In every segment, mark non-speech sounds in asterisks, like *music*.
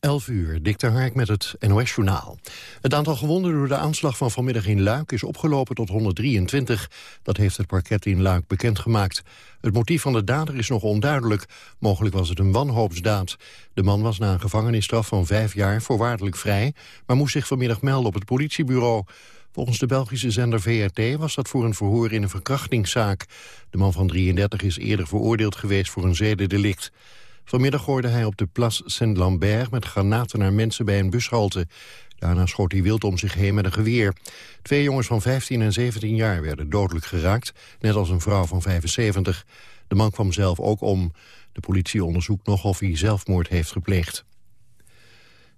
11 uur, Dick Hark met het NOS-journaal. Het aantal gewonden door de aanslag van vanmiddag in Luik is opgelopen tot 123. Dat heeft het parket in Luik bekendgemaakt. Het motief van de dader is nog onduidelijk. Mogelijk was het een wanhoopsdaad. De man was na een gevangenisstraf van vijf jaar voorwaardelijk vrij... maar moest zich vanmiddag melden op het politiebureau. Volgens de Belgische zender VRT was dat voor een verhoor in een verkrachtingszaak. De man van 33 is eerder veroordeeld geweest voor een zedendelict. Vanmiddag gooide hij op de Place Saint-Lambert met granaten naar mensen bij een bushalte. Daarna schoot hij wild om zich heen met een geweer. Twee jongens van 15 en 17 jaar werden dodelijk geraakt, net als een vrouw van 75. De man kwam zelf ook om. De politie onderzoekt nog of hij zelfmoord heeft gepleegd.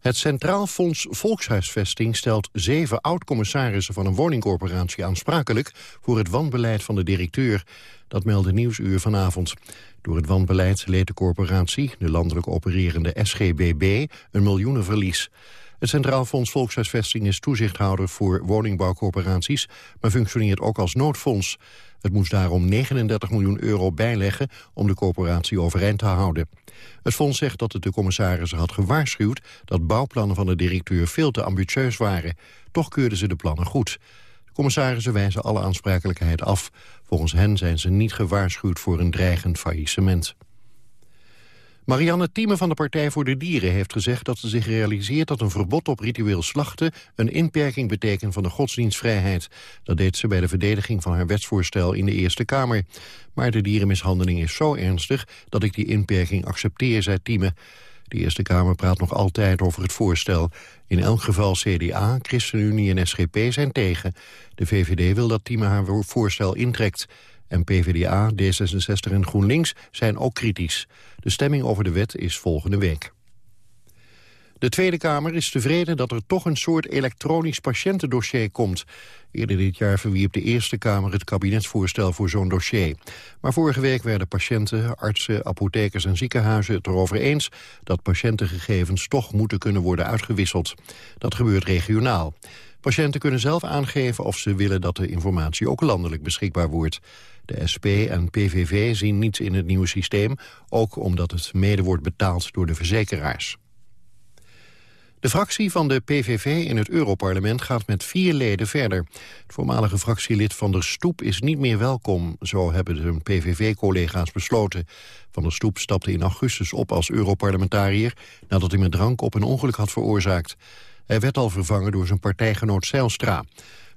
Het Centraal Fonds Volkshuisvesting stelt zeven oud-commissarissen van een woningcorporatie aansprakelijk voor het wanbeleid van de directeur. Dat meldde Nieuwsuur vanavond. Door het wanbeleid leed de corporatie, de landelijk opererende SGBB, een miljoenenverlies. Het Centraal Fonds Volkshuisvesting is toezichthouder voor woningbouwcorporaties, maar functioneert ook als noodfonds. Het moest daarom 39 miljoen euro bijleggen om de corporatie overeind te houden. Het fonds zegt dat het de commissaris had gewaarschuwd dat bouwplannen van de directeur veel te ambitieus waren. Toch keurden ze de plannen goed. De commissarissen wijzen alle aansprakelijkheid af. Volgens hen zijn ze niet gewaarschuwd voor een dreigend faillissement. Marianne Thieme van de Partij voor de Dieren heeft gezegd dat ze zich realiseert dat een verbod op ritueel slachten een inperking betekent van de godsdienstvrijheid. Dat deed ze bij de verdediging van haar wetsvoorstel in de Eerste Kamer. Maar de dierenmishandeling is zo ernstig dat ik die inperking accepteer, zei Thieme. De Eerste Kamer praat nog altijd over het voorstel. In elk geval CDA, ChristenUnie en SGP zijn tegen. De VVD wil dat Thieme haar voorstel intrekt. En PvdA, D66 en GroenLinks zijn ook kritisch. De stemming over de wet is volgende week. De Tweede Kamer is tevreden dat er toch een soort elektronisch patiëntendossier komt. Eerder dit jaar verwierp de Eerste Kamer het kabinetsvoorstel voor zo'n dossier. Maar vorige week werden patiënten, artsen, apothekers en ziekenhuizen het erover eens dat patiëntengegevens toch moeten kunnen worden uitgewisseld. Dat gebeurt regionaal. Patiënten kunnen zelf aangeven of ze willen dat de informatie ook landelijk beschikbaar wordt. De SP en PVV zien niets in het nieuwe systeem, ook omdat het mede wordt betaald door de verzekeraars. De fractie van de PVV in het Europarlement gaat met vier leden verder. Het voormalige fractielid Van der Stoep is niet meer welkom. Zo hebben de PVV-collega's besloten. Van der Stoep stapte in augustus op als Europarlementariër... nadat hij met drank op een ongeluk had veroorzaakt. Hij werd al vervangen door zijn partijgenoot Zijlstra.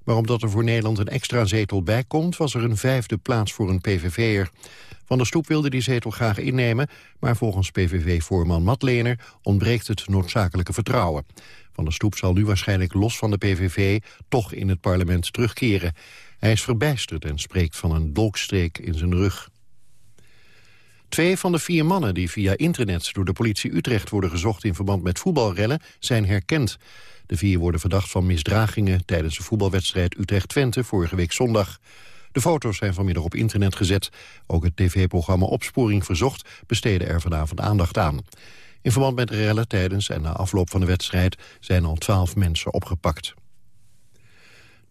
Maar omdat er voor Nederland een extra zetel bij komt... was er een vijfde plaats voor een PVV'er. Van der Stoep wilde die zetel graag innemen... maar volgens PVV-voorman Matlener ontbreekt het noodzakelijke vertrouwen. Van der Stoep zal nu waarschijnlijk los van de PVV... toch in het parlement terugkeren. Hij is verbijsterd en spreekt van een dolkstreek in zijn rug. Twee van de vier mannen die via internet door de politie Utrecht worden gezocht in verband met voetbalrellen zijn herkend. De vier worden verdacht van misdragingen tijdens de voetbalwedstrijd Utrecht-Twente vorige week zondag. De foto's zijn vanmiddag op internet gezet. Ook het tv-programma Opsporing Verzocht besteedde er vanavond aandacht aan. In verband met de rellen tijdens en na afloop van de wedstrijd zijn al twaalf mensen opgepakt.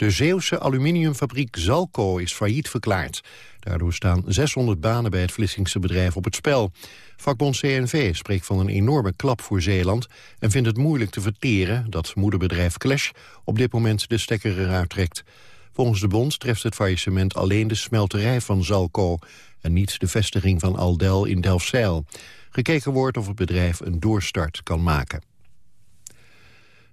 De Zeeuwse aluminiumfabriek Zalco is failliet verklaard. Daardoor staan 600 banen bij het Vlissingse bedrijf op het spel. Vakbond CNV spreekt van een enorme klap voor Zeeland... en vindt het moeilijk te verteren dat moederbedrijf Clash... op dit moment de stekker eruit trekt. Volgens de bond treft het faillissement alleen de smelterij van Zalco... en niet de vestiging van Aldel in Delfzijl. Gekeken wordt of het bedrijf een doorstart kan maken.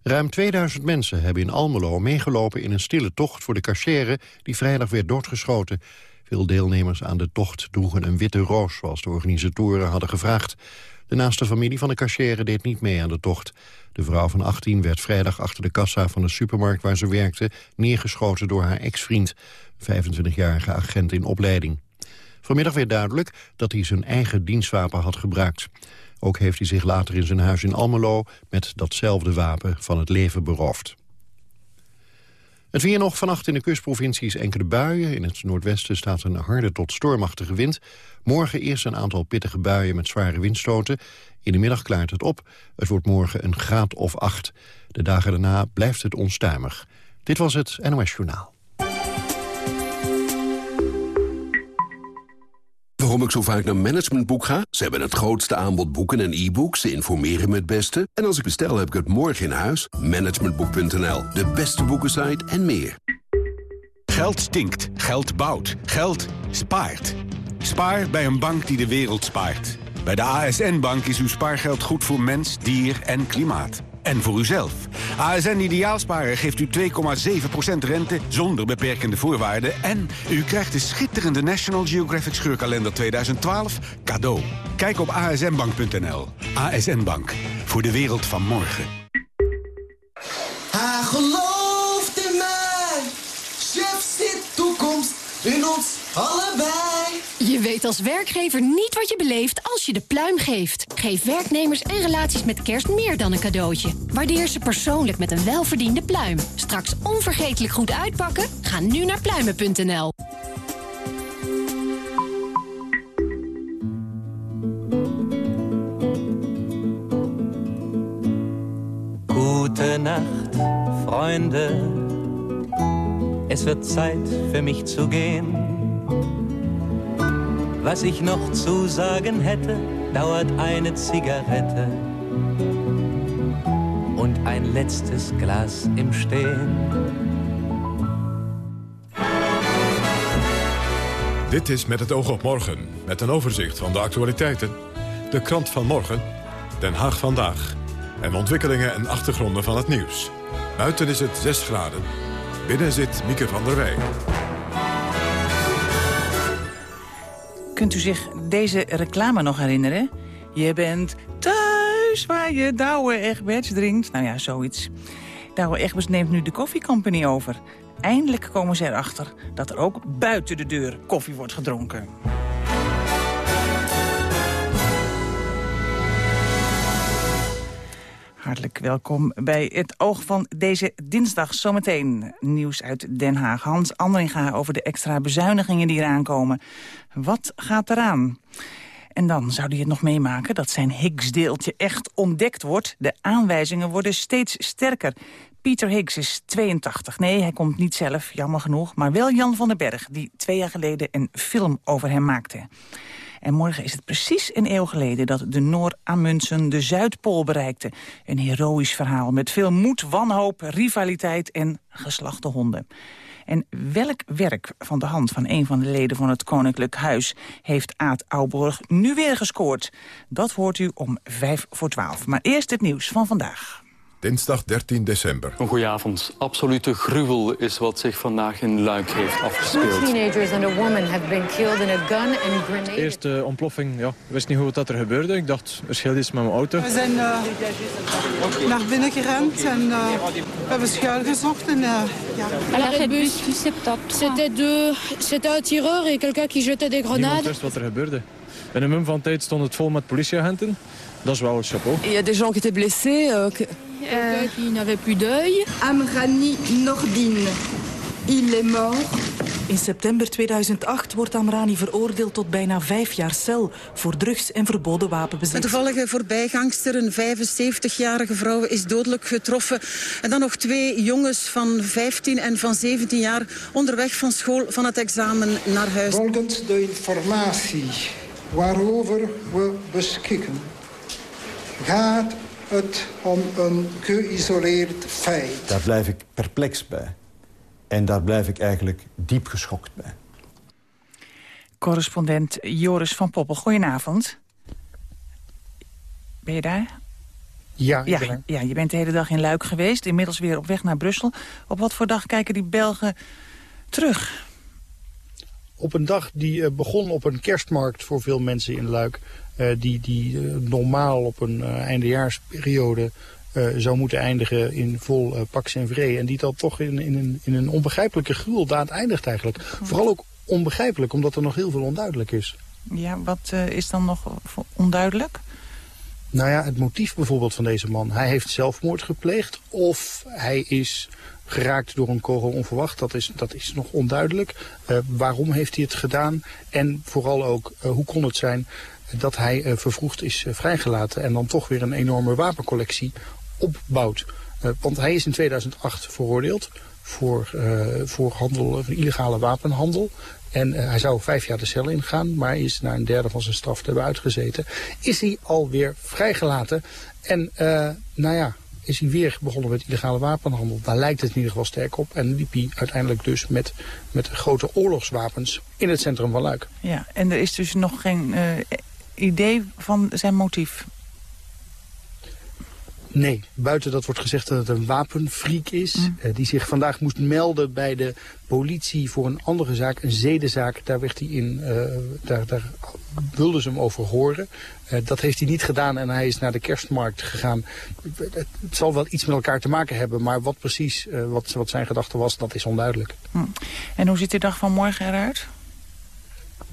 Ruim 2000 mensen hebben in Almelo meegelopen in een stille tocht voor de cachère die vrijdag werd doodgeschoten. Veel deelnemers aan de tocht droegen een witte roos, zoals de organisatoren hadden gevraagd. De naaste familie van de cachère deed niet mee aan de tocht. De vrouw van 18 werd vrijdag achter de kassa van de supermarkt waar ze werkte... neergeschoten door haar ex-vriend, 25-jarige agent in opleiding. Vanmiddag werd duidelijk dat hij zijn eigen dienstwapen had gebruikt. Ook heeft hij zich later in zijn huis in Almelo met datzelfde wapen van het leven beroofd. Het weer nog vannacht in de kustprovincies enkele buien. In het noordwesten staat een harde tot stormachtige wind. Morgen eerst een aantal pittige buien met zware windstoten. In de middag klaart het op. Het wordt morgen een graad of acht. De dagen daarna blijft het onstuimig. Dit was het NOS Journaal. Waarom ik zo vaak naar Managementboek ga? Ze hebben het grootste aanbod boeken en e-books. Ze informeren me het beste. En als ik bestel, heb ik het morgen in huis. Managementboek.nl, de beste boekensite en meer. Geld stinkt. Geld bouwt. Geld spaart. Spaar bij een bank die de wereld spaart. Bij de ASN-bank is uw spaargeld goed voor mens, dier en klimaat. En voor uzelf. ASN Ideaalsparen geeft u 2,7% rente zonder beperkende voorwaarden. En u krijgt de schitterende National Geographic Scheurkalender 2012 cadeau. Kijk op asnbank.nl. ASN Bank. Voor de wereld van morgen. Hij gelooft in mij. Chef zit toekomst in ons allebei. Je weet als werkgever niet wat je beleeft als je de pluim geeft. Geef werknemers en relaties met kerst meer dan een cadeautje. Waardeer ze persoonlijk met een welverdiende pluim. Straks onvergetelijk goed uitpakken? Ga nu naar pluimen.nl. Nacht, Freunde. Es wird Zeit für mich zu gehen. Was ich noch zu sagen hätte, dauert eine Zigarette und ein letztes Glas im Stehen. Dit is Met het oog op morgen, met een overzicht van de actualiteiten. De krant van morgen, Den Haag vandaag. En ontwikkelingen en achtergronden van het nieuws. Buiten is het 6 graden. Binnen zit Mieke van der Wij. Kunt u zich deze reclame nog herinneren? Je bent thuis waar je Douwe Egberts drinkt. Nou ja, zoiets. Douwe Egberts neemt nu de koffiecompany over. Eindelijk komen ze erachter dat er ook buiten de deur koffie wordt gedronken. Hartelijk welkom bij het oog van deze dinsdag. Zometeen nieuws uit Den Haag. Hans Andringa over de extra bezuinigingen die eraan komen. Wat gaat eraan? En dan zou hij het nog meemaken dat zijn Higgs-deeltje echt ontdekt wordt. De aanwijzingen worden steeds sterker. Peter Higgs is 82. Nee, hij komt niet zelf, jammer genoeg. Maar wel Jan van den Berg, die twee jaar geleden een film over hem maakte. En morgen is het precies een eeuw geleden dat de Noor Amundsen de Zuidpool bereikte. Een heroïsch verhaal met veel moed, wanhoop, rivaliteit en geslachte honden. En welk werk van de hand van een van de leden van het Koninklijk Huis... heeft Aad Auborg nu weer gescoord? Dat hoort u om vijf voor twaalf. Maar eerst het nieuws van vandaag. Dinsdag 13 december. Een goeie avond. Absolute gruwel is wat zich vandaag in Luik heeft afgespeeld. Two teenagers and a woman have been killed in a gun and grenade. Eerste ontploffing, ja, ik wist niet hoe dat er gebeurde. Ik dacht, er scheelt iets met mijn auto. We zijn uh, naar binnen gerend en uh, we hebben schuil gezocht. En, uh, ja. Alors, het bus, c'était deux, c'était un tireur et quelqu'un qui jetait des Niemand grenades. wist wat er gebeurde. In een mum van tijd stond het vol met politieagenten. Dat is wel een chapeau. Il y a des gens qui étaient blessés. Euh, Quelqu'un qui n'avait plus d'œil. Amrani Nordin. Il est mort. In september 2008 wordt Amrani veroordeeld tot bijna vijf jaar cel... voor drugs en verboden Een wapenbezit. toevallige voorbijgangster, een 75-jarige vrouw, is dodelijk getroffen. En dan nog twee jongens van 15 en van 17 jaar... onderweg van school van het examen naar huis. Volgens de informatie waarover we beschikken... gaat het om een geïsoleerd feit. Daar blijf ik perplex bij. En daar blijf ik eigenlijk diep geschokt bij. Correspondent Joris van Poppel, goedenavond. Ben je daar? Ja, ik ja, ben er. ja, je bent de hele dag in Luik geweest, inmiddels weer op weg naar Brussel. Op wat voor dag kijken die Belgen terug? Op een dag die eh, begon op een kerstmarkt voor veel mensen in Luik. Eh, die die eh, normaal op een eh, eindejaarsperiode zou moeten eindigen in vol paks en vree. En die dat toch in, in, een, in een onbegrijpelijke gruweldaad eindigt eigenlijk. Vooral ook onbegrijpelijk, omdat er nog heel veel onduidelijk is. Ja, wat is dan nog onduidelijk? Nou ja, het motief bijvoorbeeld van deze man. Hij heeft zelfmoord gepleegd of hij is geraakt door een kogel onverwacht. Dat is, dat is nog onduidelijk. Waarom heeft hij het gedaan? En vooral ook, hoe kon het zijn dat hij eh, vervroegd is eh, vrijgelaten... en dan toch weer een enorme wapencollectie opbouwt. Eh, want hij is in 2008 veroordeeld voor, voor handel, illegale wapenhandel. En hij zou vijf jaar de cel ingaan, maar is na een derde van zijn straf hebben uitgezeten. Is hij alweer vrijgelaten. En nou ja, is hij weer begonnen met illegale wapenhandel. Daar lijkt het in ieder geval sterk op. En liep hij uiteindelijk dus met, met grote oorlogswapens in het centrum van Luik. Ja, en er is dus nog geen idee van zijn motief. Nee, buiten dat wordt gezegd dat het een wapenfreak is. Mm. Uh, die zich vandaag moest melden bij de politie voor een andere zaak, een zedenzaak. Daar, werd hij in, uh, daar, daar wilden ze hem over horen. Uh, dat heeft hij niet gedaan en hij is naar de kerstmarkt gegaan. Het, het zal wel iets met elkaar te maken hebben, maar wat precies wat, wat zijn gedachte was, dat is onduidelijk. Mm. En hoe ziet de dag van morgen eruit?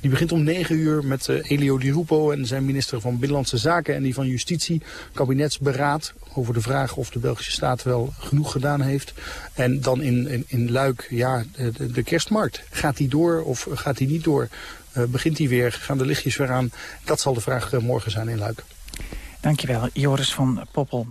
Die begint om 9 uur met uh, Elio Di Rupo en zijn minister van Binnenlandse Zaken en die van Justitie. Kabinetsberaad over de vraag of de Belgische staat wel genoeg gedaan heeft. En dan in, in, in Luik, ja, de, de kerstmarkt. Gaat die door of gaat die niet door? Uh, begint die weer? Gaan de lichtjes weer aan? Dat zal de vraag uh, morgen zijn in Luik. Dankjewel, Joris van Poppel.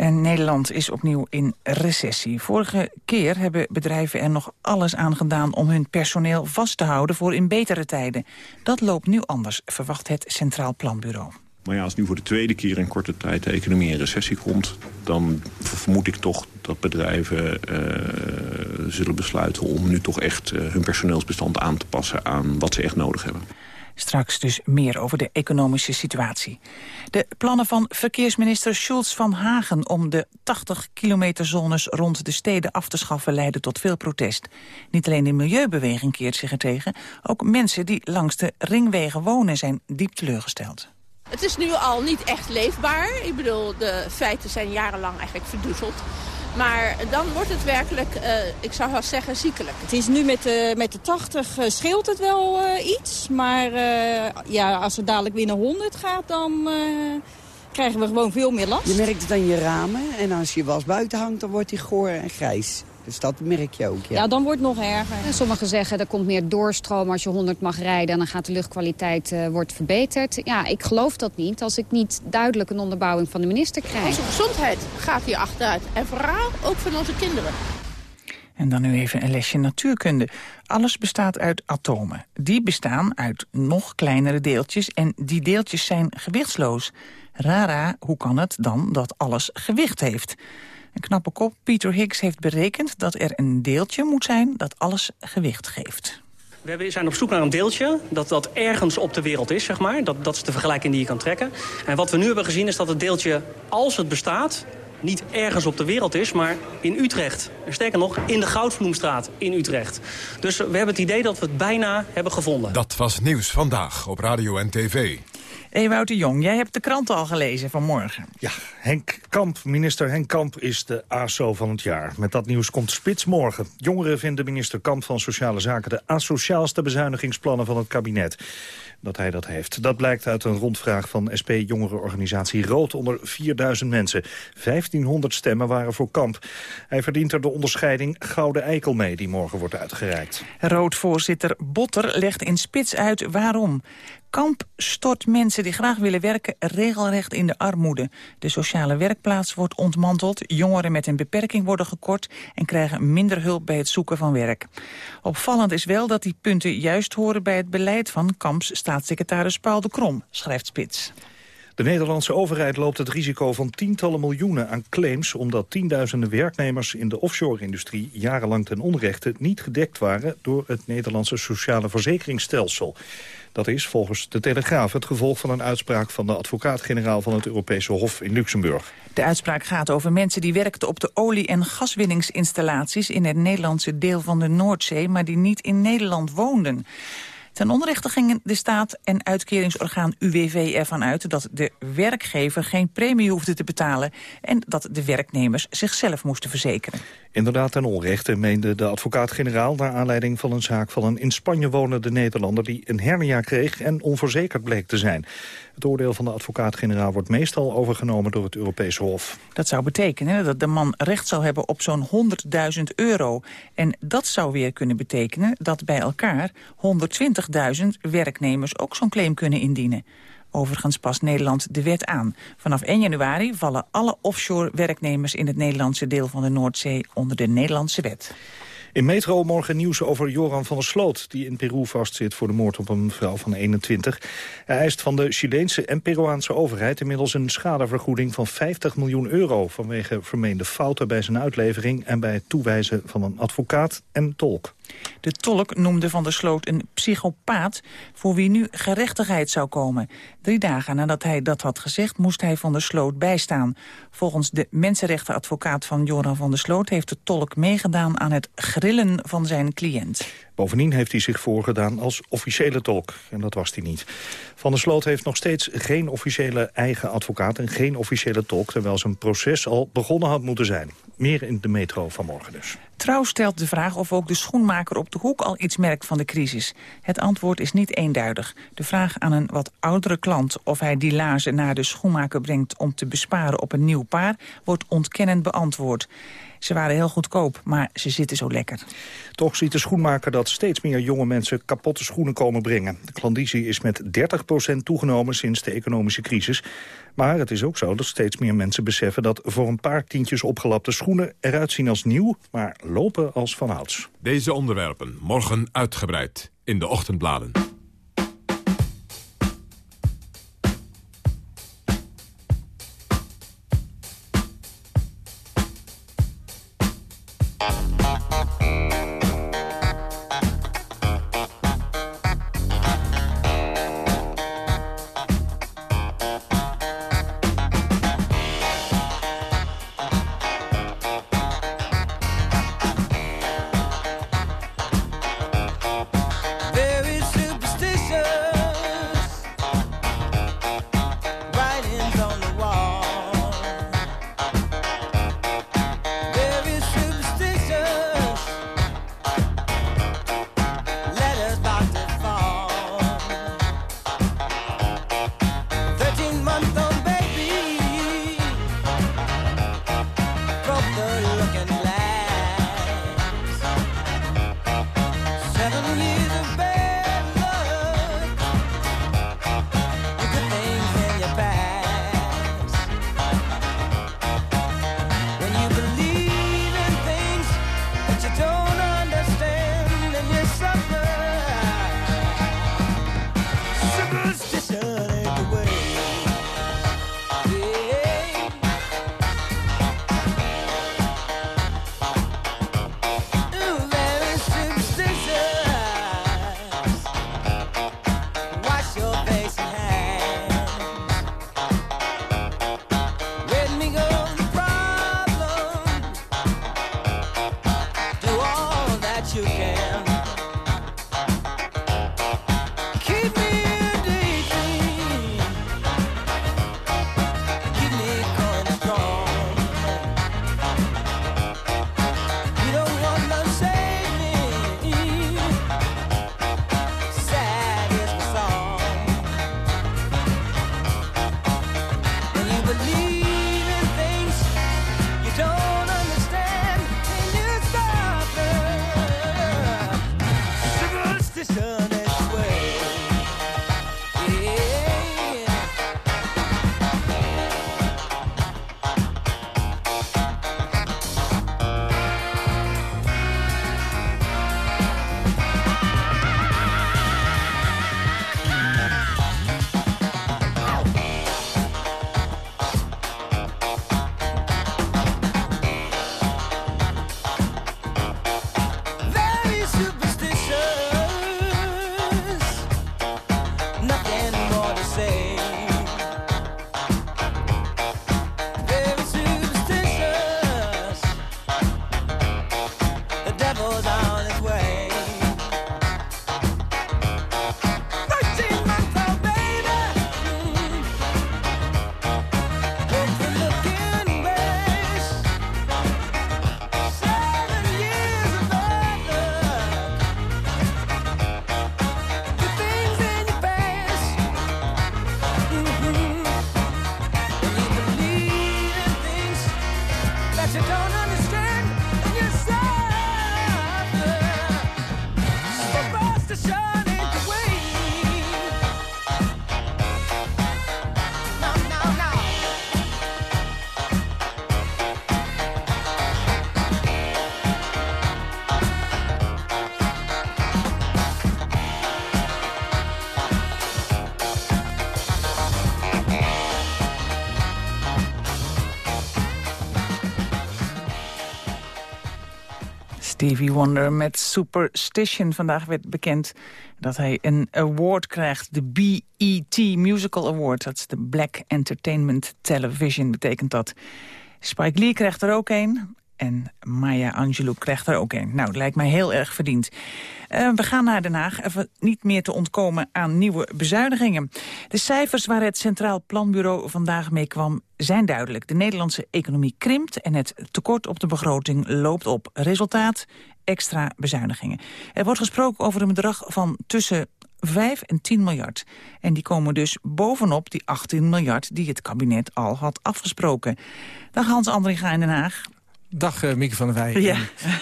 En Nederland is opnieuw in recessie. Vorige keer hebben bedrijven er nog alles aan gedaan om hun personeel vast te houden voor in betere tijden. Dat loopt nu anders, verwacht het Centraal Planbureau. Maar ja, als nu voor de tweede keer in korte tijd de economie in recessie komt... dan vermoed ik toch dat bedrijven uh, zullen besluiten om nu toch echt uh, hun personeelsbestand aan te passen aan wat ze echt nodig hebben. Straks dus meer over de economische situatie. De plannen van verkeersminister Schulz van Hagen... om de 80 kilometer zones rond de steden af te schaffen... leiden tot veel protest. Niet alleen de milieubeweging keert zich ertegen... ook mensen die langs de ringwegen wonen zijn diep teleurgesteld. Het is nu al niet echt leefbaar. Ik bedoel, de feiten zijn jarenlang eigenlijk verdoezeld. Maar dan wordt het werkelijk, uh, ik zou wel zeggen, ziekelijk. Het is nu met de, met de 80 uh, scheelt het wel uh, iets. Maar ja, als het dadelijk weer naar 100 gaat, dan krijgen we gewoon veel meer last. Je merkt het aan je ramen. En als je was buiten hangt, dan wordt die goor en grijs. Dus dat merk je ook, ja. Ja, dan wordt het nog erger. En sommigen zeggen er komt meer doorstroom als je 100 mag rijden... en dan gaat de luchtkwaliteit uh, wordt verbeterd. Ja, ik geloof dat niet als ik niet duidelijk een onderbouwing van de minister krijg. Onze gezondheid gaat hier achteruit. En vooral ook van onze kinderen. En dan nu even een lesje natuurkunde. Alles bestaat uit atomen. Die bestaan uit nog kleinere deeltjes en die deeltjes zijn gewichtsloos. Rara, hoe kan het dan dat alles gewicht heeft? Een knappe kop, Peter Higgs, heeft berekend dat er een deeltje moet zijn dat alles gewicht geeft. We zijn op zoek naar een deeltje dat, dat ergens op de wereld is, zeg maar. Dat, dat is de vergelijking die je kan trekken. En wat we nu hebben gezien is dat het deeltje, als het bestaat... niet ergens op de wereld is, maar in Utrecht. En sterker nog, in de Goudvloemstraat in Utrecht. Dus we hebben het idee dat we het bijna hebben gevonden. Dat was Nieuws Vandaag op Radio en TV. Ewout de Jong, jij hebt de krant al gelezen vanmorgen. Ja, Henk Kamp, minister Henk Kamp is de ASO van het jaar. Met dat nieuws komt spits morgen. Jongeren vinden minister Kamp van Sociale Zaken... de asociaalste bezuinigingsplannen van het kabinet dat hij dat heeft. Dat blijkt uit een rondvraag van SP-jongerenorganisatie Rood onder 4000 mensen. 1500 stemmen waren voor Kamp. Hij verdient er de onderscheiding Gouden Eikel mee, die morgen wordt uitgereikt. Rood-voorzitter Botter legt in spits uit waarom. Kamp stort mensen die graag willen werken regelrecht in de armoede. De sociale werkplaats wordt ontmanteld, jongeren met een beperking worden gekort... en krijgen minder hulp bij het zoeken van werk. Opvallend is wel dat die punten juist horen bij het beleid van Kamps staatssecretaris Paul de Krom, schrijft Spits. De Nederlandse overheid loopt het risico van tientallen miljoenen aan claims... omdat tienduizenden werknemers in de offshore-industrie jarenlang ten onrechte niet gedekt waren... door het Nederlandse sociale verzekeringsstelsel. Dat is volgens de Telegraaf het gevolg van een uitspraak van de advocaat-generaal van het Europese Hof in Luxemburg. De uitspraak gaat over mensen die werkten op de olie- en gaswinningsinstallaties in het Nederlandse deel van de Noordzee, maar die niet in Nederland woonden. Ten onrechte gingen de staat en uitkeringsorgaan UWV ervan uit dat de werkgever geen premie hoefde te betalen en dat de werknemers zichzelf moesten verzekeren. Inderdaad ten onrechte meende de advocaat-generaal... naar aanleiding van een zaak van een in Spanje wonende Nederlander... die een hernia kreeg en onverzekerd bleek te zijn. Het oordeel van de advocaat-generaal wordt meestal overgenomen door het Europese Hof. Dat zou betekenen dat de man recht zou hebben op zo'n 100.000 euro. En dat zou weer kunnen betekenen dat bij elkaar 120.000 werknemers ook zo'n claim kunnen indienen. Overigens past Nederland de wet aan. Vanaf 1 januari vallen alle offshore werknemers in het Nederlandse deel van de Noordzee onder de Nederlandse wet. In Metro morgen nieuws over Joran van der Sloot... die in Peru vastzit voor de moord op een vrouw van 21. Hij eist van de Chileense en Peruaanse overheid... inmiddels een schadevergoeding van 50 miljoen euro... vanwege vermeende fouten bij zijn uitlevering... en bij het toewijzen van een advocaat en tolk. De tolk noemde Van der Sloot een psychopaat... voor wie nu gerechtigheid zou komen. Drie dagen nadat hij dat had gezegd, moest hij Van der Sloot bijstaan. Volgens de mensenrechtenadvocaat van Joran van der Sloot... heeft de tolk meegedaan aan het grillen van zijn cliënt. Bovendien heeft hij zich voorgedaan als officiële tolk. En dat was hij niet. Van der Sloot heeft nog steeds geen officiële eigen advocaat... en geen officiële tolk, terwijl zijn proces al begonnen had moeten zijn. Meer in de metro vanmorgen dus. Trouw stelt de vraag of ook de schoenmaker op de hoek al iets merkt van de crisis. Het antwoord is niet eenduidig. De vraag aan een wat oudere klant of hij die laarzen naar de schoenmaker brengt... om te besparen op een nieuw paar, wordt ontkennend beantwoord. Ze waren heel goedkoop, maar ze zitten zo lekker. Toch ziet de schoenmaker dat steeds meer jonge mensen kapotte schoenen komen brengen. De klandizie is met 30% toegenomen sinds de economische crisis. Maar het is ook zo dat steeds meer mensen beseffen dat voor een paar tientjes opgelapte schoenen eruit zien als nieuw, maar lopen als vanouds. Deze onderwerpen morgen uitgebreid in de ochtendbladen. Stevie Wonder met Superstition. Vandaag werd bekend dat hij een award krijgt. De BET Musical Award. Dat is de Black Entertainment Television, betekent dat. Spike Lee krijgt er ook een. En Maya Angelou krijgt er ook een. Nou, lijkt mij heel erg verdiend. Uh, we gaan naar Den Haag, even niet meer te ontkomen aan nieuwe bezuinigingen. De cijfers waar het Centraal Planbureau vandaag mee kwam zijn duidelijk. De Nederlandse economie krimpt en het tekort op de begroting loopt op. Resultaat, extra bezuinigingen. Er wordt gesproken over een bedrag van tussen 5 en 10 miljard. En die komen dus bovenop die 18 miljard die het kabinet al had afgesproken. Dag Hans Andringa in Den Haag. Dag uh, Mieke van der Wij. Ja.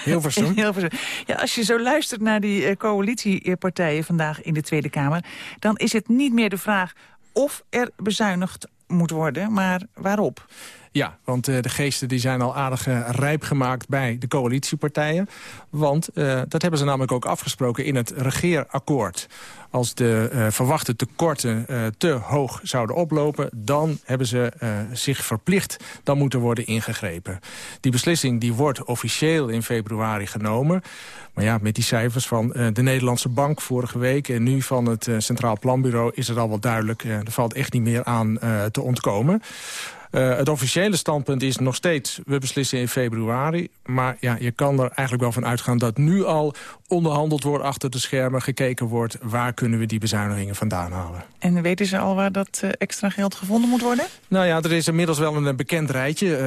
Heel verzoen. *laughs* Ja, als je zo luistert naar die uh, coalitiepartijen vandaag in de Tweede Kamer... dan is het niet meer de vraag of er bezuinigd moet worden, maar waarop? Ja, want uh, de geesten die zijn al aardig uh, rijp gemaakt bij de coalitiepartijen. Want uh, dat hebben ze namelijk ook afgesproken in het regeerakkoord. Als de verwachte tekorten te hoog zouden oplopen... dan hebben ze zich verplicht, dan moet er worden ingegrepen. Die beslissing die wordt officieel in februari genomen. Maar ja, met die cijfers van de Nederlandse Bank vorige week... en nu van het Centraal Planbureau is het al wel duidelijk... er valt echt niet meer aan te ontkomen. Uh, het officiële standpunt is nog steeds, we beslissen in februari. Maar ja, je kan er eigenlijk wel van uitgaan dat nu al onderhandeld wordt achter de schermen. Gekeken wordt, waar kunnen we die bezuinigingen vandaan halen. En weten ze al waar dat uh, extra geld gevonden moet worden? Nou ja, er is inmiddels wel een bekend rijtje. Uh,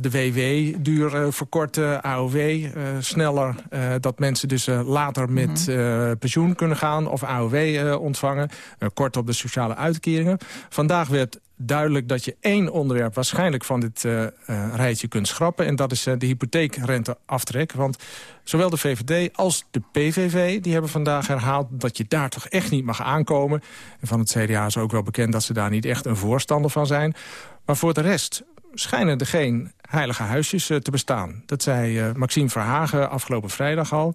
de WW duur verkorten, AOW sneller. dat mensen dus later met mm pensioen kunnen gaan of AOW ontvangen. kort op de sociale uitkeringen. Vandaag werd duidelijk dat je één onderwerp waarschijnlijk van dit rijtje kunt schrappen. En dat is de hypotheekrenteaftrek. Want zowel de VVD als de PVV die hebben vandaag herhaald... dat je daar toch echt niet mag aankomen. En van het CDA is ook wel bekend dat ze daar niet echt een voorstander van zijn. Maar voor de rest schijnen er geen heilige huisjes te bestaan. Dat zei Maxime Verhagen afgelopen vrijdag al.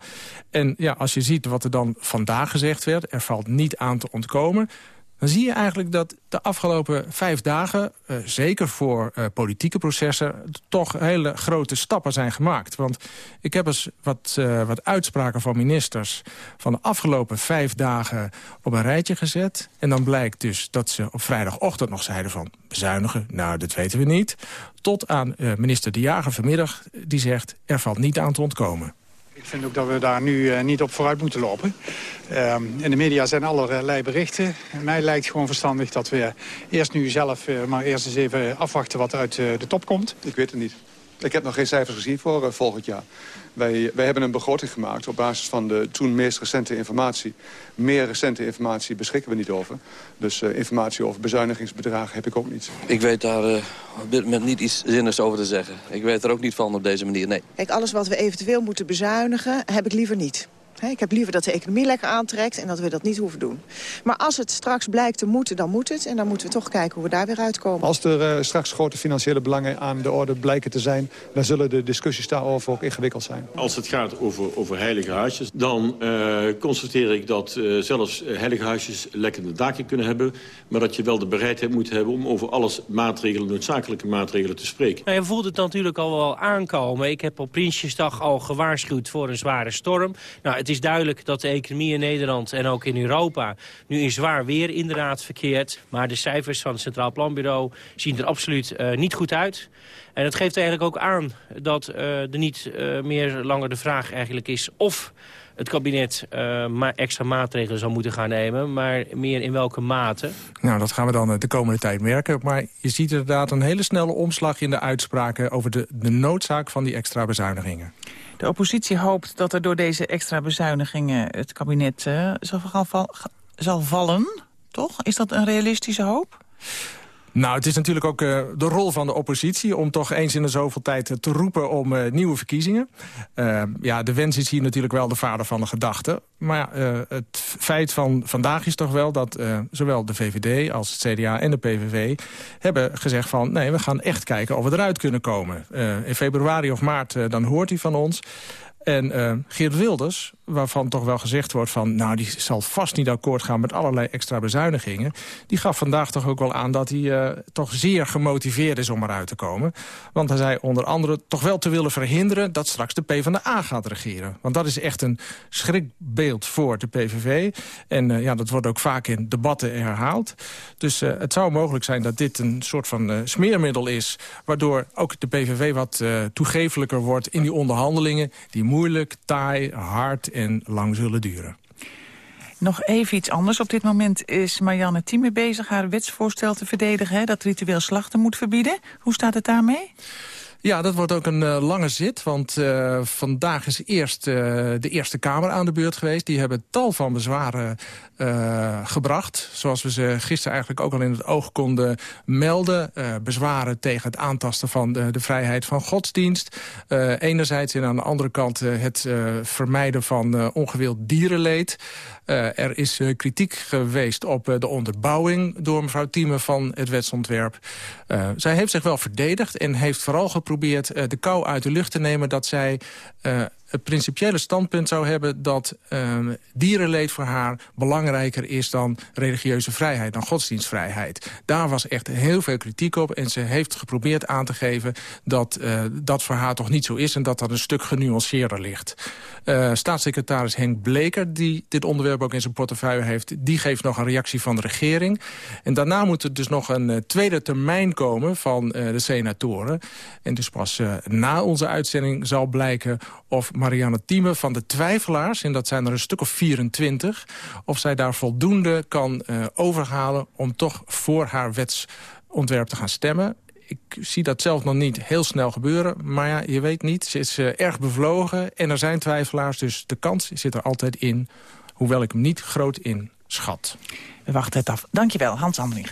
En ja, als je ziet wat er dan vandaag gezegd werd... er valt niet aan te ontkomen dan zie je eigenlijk dat de afgelopen vijf dagen... Uh, zeker voor uh, politieke processen... toch hele grote stappen zijn gemaakt. Want ik heb eens wat, uh, wat uitspraken van ministers... van de afgelopen vijf dagen op een rijtje gezet. En dan blijkt dus dat ze op vrijdagochtend nog zeiden van... bezuinigen, nou, dat weten we niet. Tot aan minister De Jager vanmiddag die zegt... er valt niet aan te ontkomen. Ik vind ook dat we daar nu uh, niet op vooruit moeten lopen. Uh, in de media zijn allerlei berichten. Mij lijkt gewoon verstandig dat we eerst nu zelf uh, maar eerst eens even afwachten wat uit de top komt. Ik weet het niet. Ik heb nog geen cijfers gezien voor volgend jaar. Wij, wij hebben een begroting gemaakt op basis van de toen meest recente informatie. Meer recente informatie beschikken we niet over. Dus uh, informatie over bezuinigingsbedragen heb ik ook niet. Ik weet daar uh, op dit moment niet iets zinnigs over te zeggen. Ik weet er ook niet van op deze manier, nee. Kijk, alles wat we eventueel moeten bezuinigen, heb ik liever niet. Ik heb liever dat de economie lekker aantrekt en dat we dat niet hoeven doen. Maar als het straks blijkt te moeten, dan moet het. En dan moeten we toch kijken hoe we daar weer uitkomen. Als er uh, straks grote financiële belangen aan de orde blijken te zijn... dan zullen de discussies daarover ook ingewikkeld zijn. Als het gaat over, over heilige huisjes... dan uh, constateer ik dat uh, zelfs heilige huisjes lekkende daken kunnen hebben... maar dat je wel de bereidheid moet hebben om over alles maatregelen... noodzakelijke maatregelen te spreken. Nou, je voelt het natuurlijk al wel aankomen. Ik heb op Prinsjesdag al gewaarschuwd voor een zware storm. Nou, het is duidelijk dat de economie in Nederland en ook in Europa... nu in zwaar weer inderdaad verkeert. Maar de cijfers van het Centraal Planbureau zien er absoluut uh, niet goed uit. En het geeft eigenlijk ook aan dat uh, er niet uh, meer langer de vraag eigenlijk is... of het kabinet uh, ma extra maatregelen zou moeten gaan nemen... maar meer in welke mate? Nou, dat gaan we dan de komende tijd merken. Maar je ziet inderdaad een hele snelle omslag in de uitspraken... over de, de noodzaak van die extra bezuinigingen. De oppositie hoopt dat er door deze extra bezuinigingen het kabinet val, zal vallen, toch? Is dat een realistische hoop? Nou, het is natuurlijk ook uh, de rol van de oppositie... om toch eens in de zoveel tijd te roepen om uh, nieuwe verkiezingen. Ja, de wens is hier natuurlijk wel de vader van de gedachte. Maar het feit van vandaag is toch wel dat zowel de VVD als het CDA en de PVV... hebben gezegd van, nee, we gaan echt kijken of we eruit kunnen komen. in februari of maart, dan hoort hij van ons... En Geert Wilders waarvan toch wel gezegd wordt van... nou, die zal vast niet akkoord gaan met allerlei extra bezuinigingen... die gaf vandaag toch ook wel aan dat hij toch zeer gemotiveerd is om eruit te komen. Want hij zei onder andere toch wel te willen verhinderen... dat straks de PvdA gaat regeren. Want dat is echt een schrikbeeld voor de PVV. En ja, dat wordt ook vaak in debatten herhaald. Dus het zou mogelijk zijn dat dit een soort van smeermiddel is... waardoor ook de PVV wat toegefelijker wordt in die onderhandelingen... die moeilijk, taai, hard en lang zullen duren. Nog even iets anders. Op dit moment is Marianne Thieme bezig haar wetsvoorstel te verdedigen... Hè, dat ritueel slachten moet verbieden. Hoe staat het daarmee? Ja, dat wordt ook een uh, lange zit, want uh, vandaag is eerst uh, de Eerste Kamer aan de beurt geweest. Die hebben tal van bezwaren gebracht, zoals we ze gisteren eigenlijk ook al in het oog konden melden. bezwaren tegen het aantasten van de, de vrijheid van godsdienst. enerzijds en aan de andere kant het vermijden van ongewild dierenleed. Er is kritiek geweest op de onderbouwing door mevrouw Thieme van het wetsontwerp. zij heeft zich wel verdedigd en heeft vooral geprobeerd de kou uit de lucht te nemen... dat zij het principiële standpunt zou hebben... dat um, dierenleed voor haar belangrijker is dan religieuze vrijheid, dan godsdienstvrijheid. Daar was echt heel veel kritiek op en ze heeft geprobeerd aan te geven... dat uh, dat voor haar toch niet zo is en dat dat een stuk genuanceerder ligt. Uh, staatssecretaris Henk Bleker, die dit onderwerp ook in zijn portefeuille heeft... die geeft nog een reactie van de regering. En daarna moet er dus nog een uh, tweede termijn komen van de senatoren. En dus pas na onze uitzending zal blijken of Marianne Thieme van de twijfelaars... en dat zijn er een stuk of 24... of zij daar voldoende kan uh, overhalen om toch voor haar wetsontwerp te gaan stemmen ik zie dat zelf nog niet heel snel gebeuren. Maar ja, je weet niet. Ze is uh, erg bevlogen en er zijn twijfelaars. Dus de kans zit er altijd in. Hoewel ik hem niet groot in schat. We wachten het af. Dankjewel, Hans Andringen.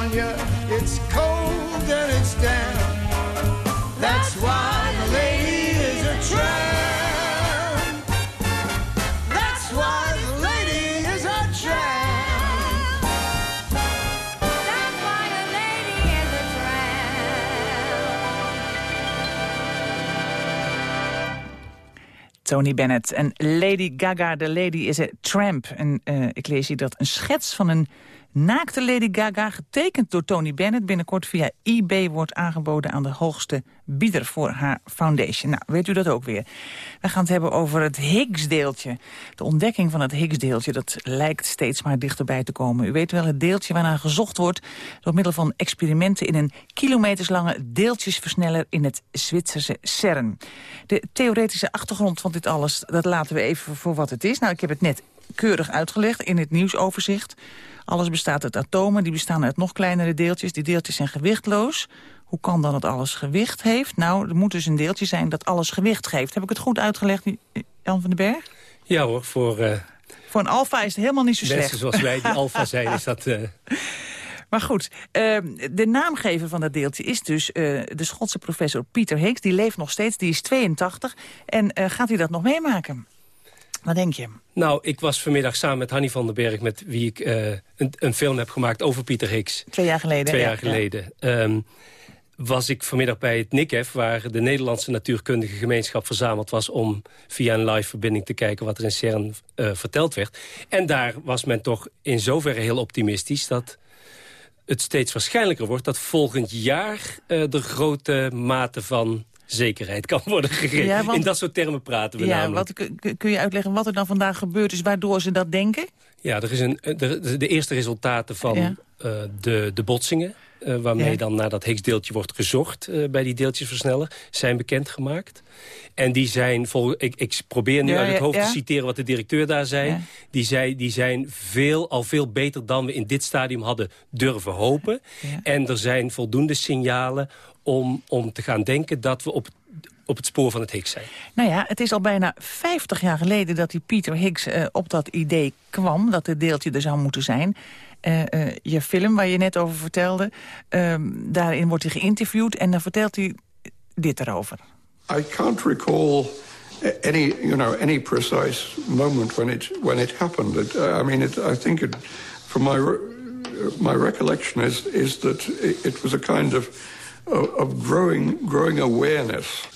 Hates California. It's cold and breaks down. That's why the lady is a tramp. That's why the lady is a tramp. That's why a lady is a Tony Bennett en Lady Gaga, de lady is a tramp. En eh, ik lees hier dat een schets van een naakte Lady Gaga... getekend door Tony Bennett binnenkort via eBay wordt aangeboden... aan de hoogste bieder voor haar foundation. Nou, weet u dat ook weer. We gaan het hebben over het Higgs-deeltje. De ontdekking van het Higgs-deeltje, dat lijkt steeds maar dichterbij te komen. U weet wel, het deeltje waarnaar gezocht wordt... door middel van experimenten in een kilometerslange deeltjesversneller... in het Zwitserse CERN. De theoretische achtergrond van dit alles, dat laten we even voor wat het is. Nou, ik heb het net keurig uitgelegd in het nieuwsoverzicht. Alles bestaat uit atomen, die bestaan uit nog kleinere deeltjes. Die deeltjes zijn gewichtloos. Hoe kan dan dat alles gewicht heeft? Nou, er moet dus een deeltje zijn dat alles gewicht geeft. Heb ik het goed uitgelegd, Jan van den Berg? Ja hoor, voor uh, Voor een alfa is het helemaal niet zo slecht. mensen zoals wij die alfa zijn, is dat... eh, *laughs* Maar goed, eh, de naamgever van dat deeltje is dus eh, de Schotse professor Peter Higgs. Die leeft nog steeds, die is 82. En eh, gaat hij dat nog meemaken? Wat denk je? Nou, ik was vanmiddag samen met Hanny van den Berg... met wie ik eh, een, een film heb gemaakt over Pieter Higgs. Twee jaar geleden. Twee ja, jaar geleden. Ehm, was ik vanmiddag bij het NICEF... waar de Nederlandse natuurkundige gemeenschap verzameld was... om via een live verbinding te kijken wat er in CERN eh, verteld werd. En daar was men toch in zoverre heel optimistisch... dat het steeds waarschijnlijker wordt dat volgend jaar... eh de grote mate van zekerheid kan worden gegeven. Ja, want- In dat soort termen praten we Ja, namelijk. wat, kun- je uitleggen wat er dan vandaag gebeurd is... waardoor ze dat denken? Ja, er is een, de, de- eerste resultaten van Ja. eh, de, de botsingen... eh, waarmee Ja. dan naar dat Higgs-deeltje wordt gezocht eh, bij die deeltjesversneller... zijn bekendgemaakt. En die zijn, vol, ik, ik probeer nu Ja, uit het hoofd ja. te citeren wat de directeur daar zei. Die zei, die zijn veel, al veel beter dan we in dit stadium hadden durven hopen. En er zijn voldoende signalen om, om te gaan denken dat we op, op het spoor van het Higgs zijn. Nou ja, het is al bijna 50 jaar geleden dat die Peter Higgs eh, op dat idee kwam... dat het deeltje er zou moeten zijn. Eh, eh, je film waar je net over vertelde, ehm, daarin wordt hij geïnterviewd... en dan vertelt hij dit erover. I can't recall any, you know, any precise moment when it when it happened. It, I mean, it, I think it, from my my recollection is is that it, was a kind of of growing growing awareness.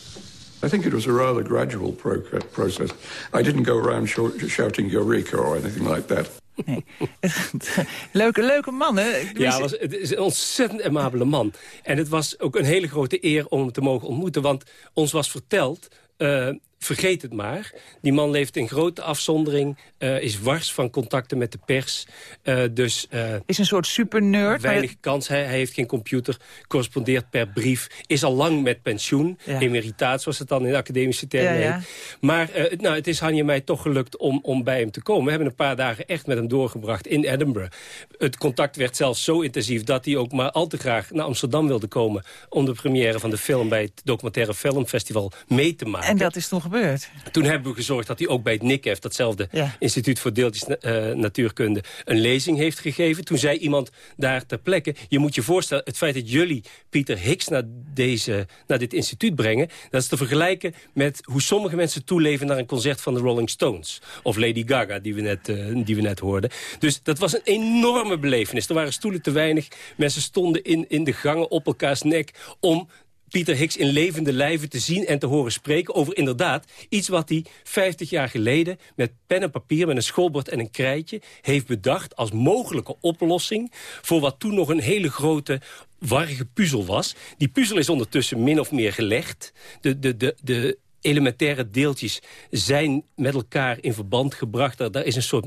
I think it was a rather gradual pro- process. I didn't go around shou- shouting "Eureka" or anything like that. *laughs* Leuke, leuke man, hè? Ja, het, was, het is een ontzettend amabele man. En het was ook een hele grote eer om hem te mogen ontmoeten. Want ons was verteld, eh, vergeet het maar. Die man leeft in grote afzondering, eh, is wars van contacten met de pers. eh, dus eh, Is een soort supernerd. maar- weinig kans. Hij, hij heeft geen computer, correspondeert per brief. Is al lang met pensioen. Ja. Emeritaat, zoals het dan in academische termen Ja, ja. heet. Maar nou, het is Hanje mij toch gelukt om, om bij hem te komen. We hebben een paar dagen echt met hem doorgebracht in Edinburgh. Het contact werd zelfs zo intensief dat hij ook maar al te graag naar Amsterdam wilde komen... om de première van de film bij het documentaire filmfestival mee te maken. En dat is toen gebeurd. Toen hebben we gezorgd dat hij ook bij het NICEF, datzelfde Ja. Instituut voor Deeltjes eh, Natuurkunde, een lezing heeft gegeven. Toen zei iemand daar ter plekke, je moet je voorstellen, het feit dat jullie Pieter Hicks naar, deze, naar dit instituut brengen, dat is te vergelijken met hoe sommige mensen toeleven naar een concert van de Rolling Stones. Of Lady Gaga, die we net, eh, die we net hoorden. Dus dat was een enorme belevenis. Er waren stoelen te weinig. Mensen stonden in, in de gangen op elkaars nek om Pieter Hicks in levende lijven te zien en te horen spreken over inderdaad iets wat hij 50 jaar geleden met pen en papier, met een schoolbord en een krijtje heeft bedacht als mogelijke oplossing voor wat toen nog een hele grote warrige puzzel was. Die puzzel is ondertussen min of meer gelegd. De, de, de, de elementaire deeltjes zijn met elkaar in verband gebracht. Daar, daar is een soort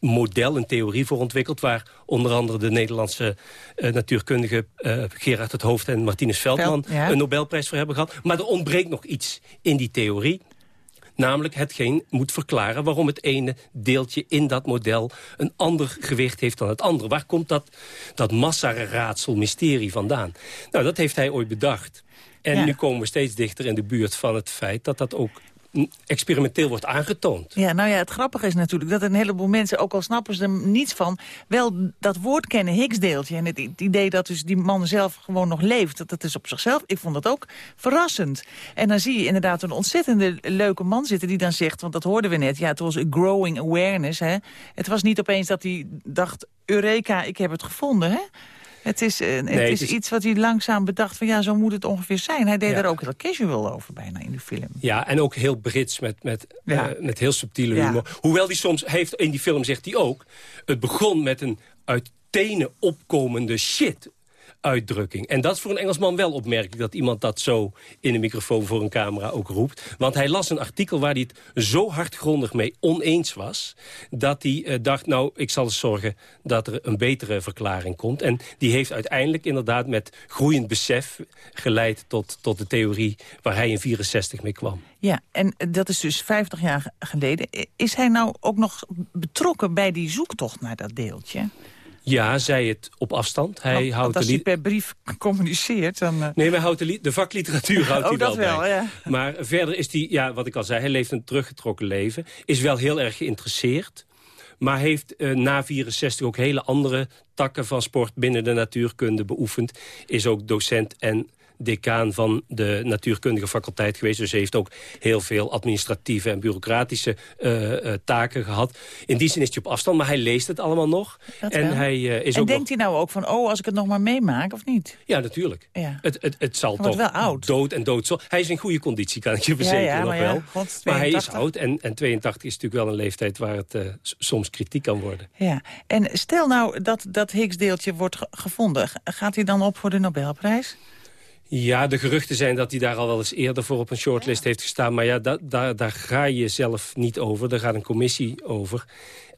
model, een theorie voor ontwikkeld... waar onder andere de Nederlandse eh, natuurkundige eh, Gerard het Hoofd... en Martinus Veldman Veld, ja. een Nobelprijs voor hebben gehad. Maar er ontbreekt nog iets in die theorie. Namelijk hetgeen moet verklaren waarom het ene deeltje in dat model... een ander gewicht heeft dan het andere. Waar komt dat, dat massa-raadsel, mysterie vandaan? Nou, dat heeft hij ooit bedacht. En Ja. nu komen we steeds dichter in de buurt van het feit dat dat ook experimenteel wordt aangetoond. Ja, nou ja, het grappige is natuurlijk dat een heleboel mensen, ook al snappen ze er niets van, wel dat woord kennen, Higgsdeeltje. En het, het idee dat dus die man zelf gewoon nog leeft, dat, dat is op zichzelf, ik vond dat ook verrassend. En dan zie je inderdaad een ontzettende leuke man zitten die dan zegt, want dat hoorden we net, ja, het was een growing awareness. Hè. Het was niet opeens dat hij dacht, Eureka, ik heb het gevonden, hè. Het is, eh, het Nee, is het is- iets wat hij langzaam bedacht van ja, zo moet het ongeveer zijn. Hij deed Ja. er ook heel casual over bijna in de film. Ja, en ook heel Brits met, met, Ja. eh, met heel subtiele Ja. humor. Hoewel die soms heeft, in die film zegt hij ook... het begon met een uit tenen opkomende shit uitdrukking. En dat is voor een Engelsman wel opmerkelijk... dat iemand dat zo in een microfoon voor een camera ook roept. Want hij las een artikel waar hij het zo hardgrondig mee oneens was... dat hij eh, dacht, nou, ik zal eens zorgen dat er een betere verklaring komt. En die heeft uiteindelijk inderdaad met groeiend besef... geleid tot, tot de theorie waar hij in 64 mee kwam. Ja, en dat is dus 50 jaar ge- geleden. Is hij nou ook nog betrokken bij die zoektocht naar dat deeltje? Ja, zij het op afstand. Hij Want- houdt als hij per brief communiceert, dan... eh, Nee, maar houdt de, li- de vakliteratuur *laughs* houdt Oh, hij dat wel, wel, bij. ja. Maar verder is hij, ja, wat ik al zei, hij leeft een teruggetrokken leven. Is wel heel erg geïnteresseerd. Maar heeft eh, na 64 ook hele andere takken van sport binnen de natuurkunde beoefend. Is ook docent en decaan van de natuurkundige faculteit geweest. Dus heeft ook heel veel administratieve en bureaucratische eh, eh, taken gehad. In die zin is hij op afstand, maar hij leest het allemaal nog. Dat en wel. hij eh, is en ook denkt hij nou ook van, oh, als ik het nog maar meemaak, of niet? Ja, natuurlijk. Ja. Het, het, het zal Hij toch wel oud. dood en dood. Hij is in goede conditie, kan ik je verzekeren ja, nog ja, wel. God, maar hij is 82. oud en, en 82 is natuurlijk wel een leeftijd waar het soms kritiek kan worden. Ja, en stel nou dat dat Higgs-deeltje wordt ge- gevonden. Gaat hij dan op voor de Nobelprijs? Ja, de geruchten zijn dat hij daar al wel eens eerder voor op een shortlist heeft gestaan. Maar ja, da, da- daar ga je zelf niet over. Daar gaat een commissie over.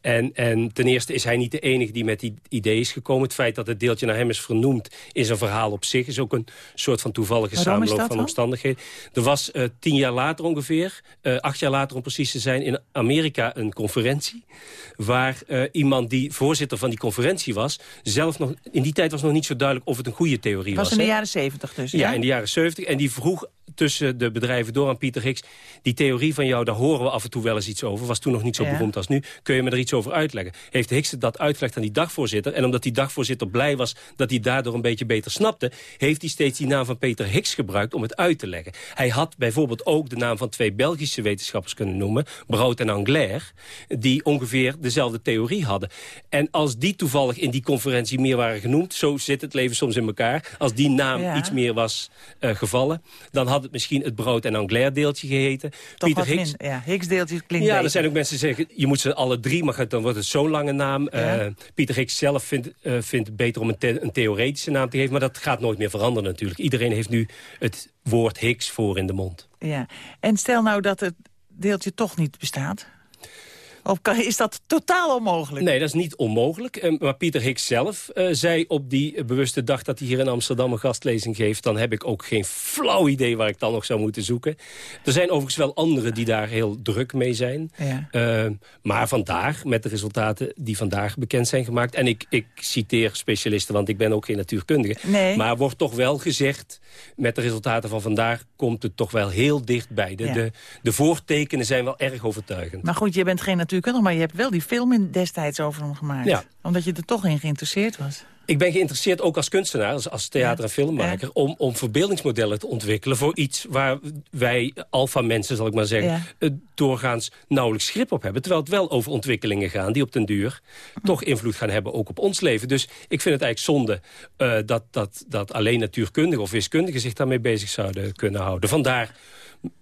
En, en ten eerste is hij niet de enige die met die idee is gekomen. Het feit dat het deeltje naar hem is vernoemd is een verhaal op zich. Is ook een soort van toevallige Waarom samenloop van omstandigheden. Er was eh, tien jaar later ongeveer, eh, acht jaar later om precies te zijn... in Amerika een conferentie waar eh, iemand die voorzitter van die conferentie was... zelf nog, in die tijd was nog niet zo duidelijk of het een goede theorie was was. in de jaren 70 dus, Ja, in de jaren 70. En die vroeg tussen de bedrijven door aan Pieter Hicks... die theorie van jou, daar horen we af en toe wel eens iets over. Was toen nog niet zo Ja. beroemd als nu. Kun je me er iets over uitleggen? Heeft Hicks dat uitgelegd aan die dagvoorzitter? En omdat die dagvoorzitter blij was dat hij daardoor een beetje beter snapte... heeft hij steeds die naam van Peter Hicks gebruikt om het uit te leggen. Hij had bijvoorbeeld ook de naam van twee Belgische wetenschappers kunnen noemen... Brood en Anglaire, die ongeveer dezelfde theorie hadden. En als die toevallig in die conferentie meer waren genoemd... zo zit het leven soms in elkaar. Als die naam Ja. iets meer was eh, gevallen... dan had het misschien het Brood en Anglaire deeltje geheten. Toch wat minder. Ja, Higgs-deeltje klinkt Ja, er zijn ook mensen die zeggen, je moet ze alle drie, maar dan wordt het zo'n lange naam. Ja. Eh, Pieter Hicks zelf vindt, eh, vindt het beter om een, the- een theoretische naam te geven, maar dat gaat nooit meer veranderen natuurlijk. Iedereen heeft nu het woord Higgs voor in de mond. Ja. En stel nou dat het deeltje toch niet bestaat. Of kan- is dat totaal onmogelijk? Nee, dat is niet onmogelijk. Eh, Maar Pieter Hicks zelf eh, zei op die bewuste dag dat hij hier in Amsterdam een gastlezing geeft... dan heb ik ook geen flauw idee waar ik dan nog zou moeten zoeken. Er zijn overigens wel anderen die daar heel druk mee zijn. Ja. Eh, maar vandaag, met de resultaten die vandaag bekend zijn gemaakt... en ik, ik citeer specialisten, want ik ben ook geen natuurkundige... Nee. maar wordt toch wel gezegd, met de resultaten van vandaag... komt het toch wel heel dichtbij. De, Ja. de, de voortekenen zijn wel erg overtuigend. Maar goed, je bent geen natuurkundige, maar je hebt wel die film in destijds over hem gemaakt. Ja. Omdat je er toch in geïnteresseerd was. Ik ben geïnteresseerd ook als kunstenaar, als, als theater- en filmmaker... Om, om verbeeldingsmodellen te ontwikkelen voor iets waar wij, alfa-mensen zal ik maar zeggen... Ja. doorgaans nauwelijks grip op hebben. Terwijl het wel over ontwikkelingen gaan die op den duur... toch invloed gaan hebben ook op ons leven. Dus ik vind het eigenlijk zonde eh, dat, dat, dat alleen natuurkundigen of wiskundigen... zich daarmee bezig zouden kunnen houden. Vandaar